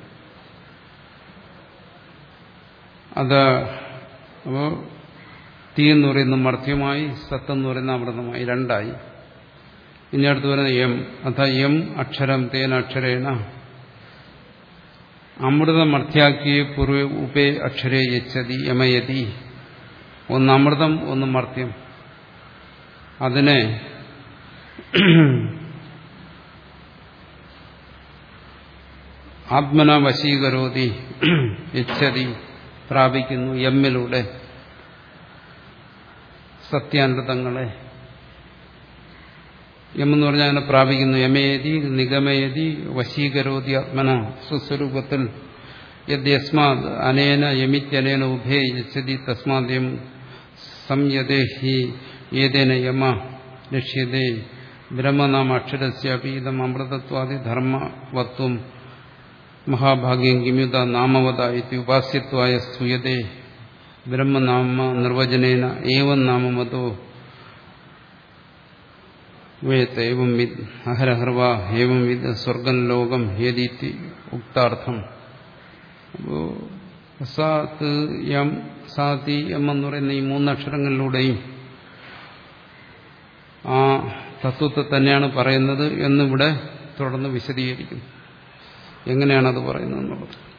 അത് അപ്പോ തീ എന്ന് പറയുന്ന മർത്യമായി സത്തെന്ന് പറയുന്ന അമൃതമായി രണ്ടായി. ഇനി അടുത്ത് പറയുന്ന എം അഥ എം അക്ഷരം തേന അക്ഷരേണ അമൃതമർത്യാക്കിയ പൂർവ ഉപേ അക്ഷരേ യച്ചതി യമയതി. ഒന്ന് അമൃതം ഒന്ന് മർത്യം അതിനെ ആത്മന വശീകരോതി യച്ചതി പ്രാപിക്കുന്നു എമ്മിലൂടെ സത്യാനൃതങ്ങളെ. എമെന്ന് പറഞ്ഞാൽ അങ്ങനെ പ്രാപിക്കുന്നു. യമേതി നിഗമയതി വശീകരോതി ആത്മന സ്വസ്വരൂപത്തിൽ യദ്യസ്മാത് അനേന യമിത്യനേന ഉഭേ യച്ഛതി തസ്മാദ്യം സംയതേ ഹി ഏതേന യമ ലക്ഷ്യതേ. ബ്രഹ്മനാമ അക്ഷരസ്യപീതം അമൃതത്വാദി ധർമ്മവത്വം മഹാഭാഗ്യം കിമ്യുത നാമവത ഇതി ഉപാസ്യത്വായ സ്തുയതേ. ബ്രഹ്മനാമ നിർവചനേന ഏവം നാമമതോ വേത്ത് ഏവം വിദ് ലോകം ഹേദീത്തി ഉക്താർത്ഥം. അപ്പോ സാത്ത് യം സാത്തി എം എന്ന് പറയുന്ന ഈ മൂന്നക്ഷരങ്ങളിലൂടെയും ആ തത്വത്തെ തന്നെയാണ് പറയുന്നത് എന്നിവിടെ തുടർന്ന് വിശദീകരിക്കും എങ്ങനെയാണത് പറയുന്നത് എന്നുള്ളത്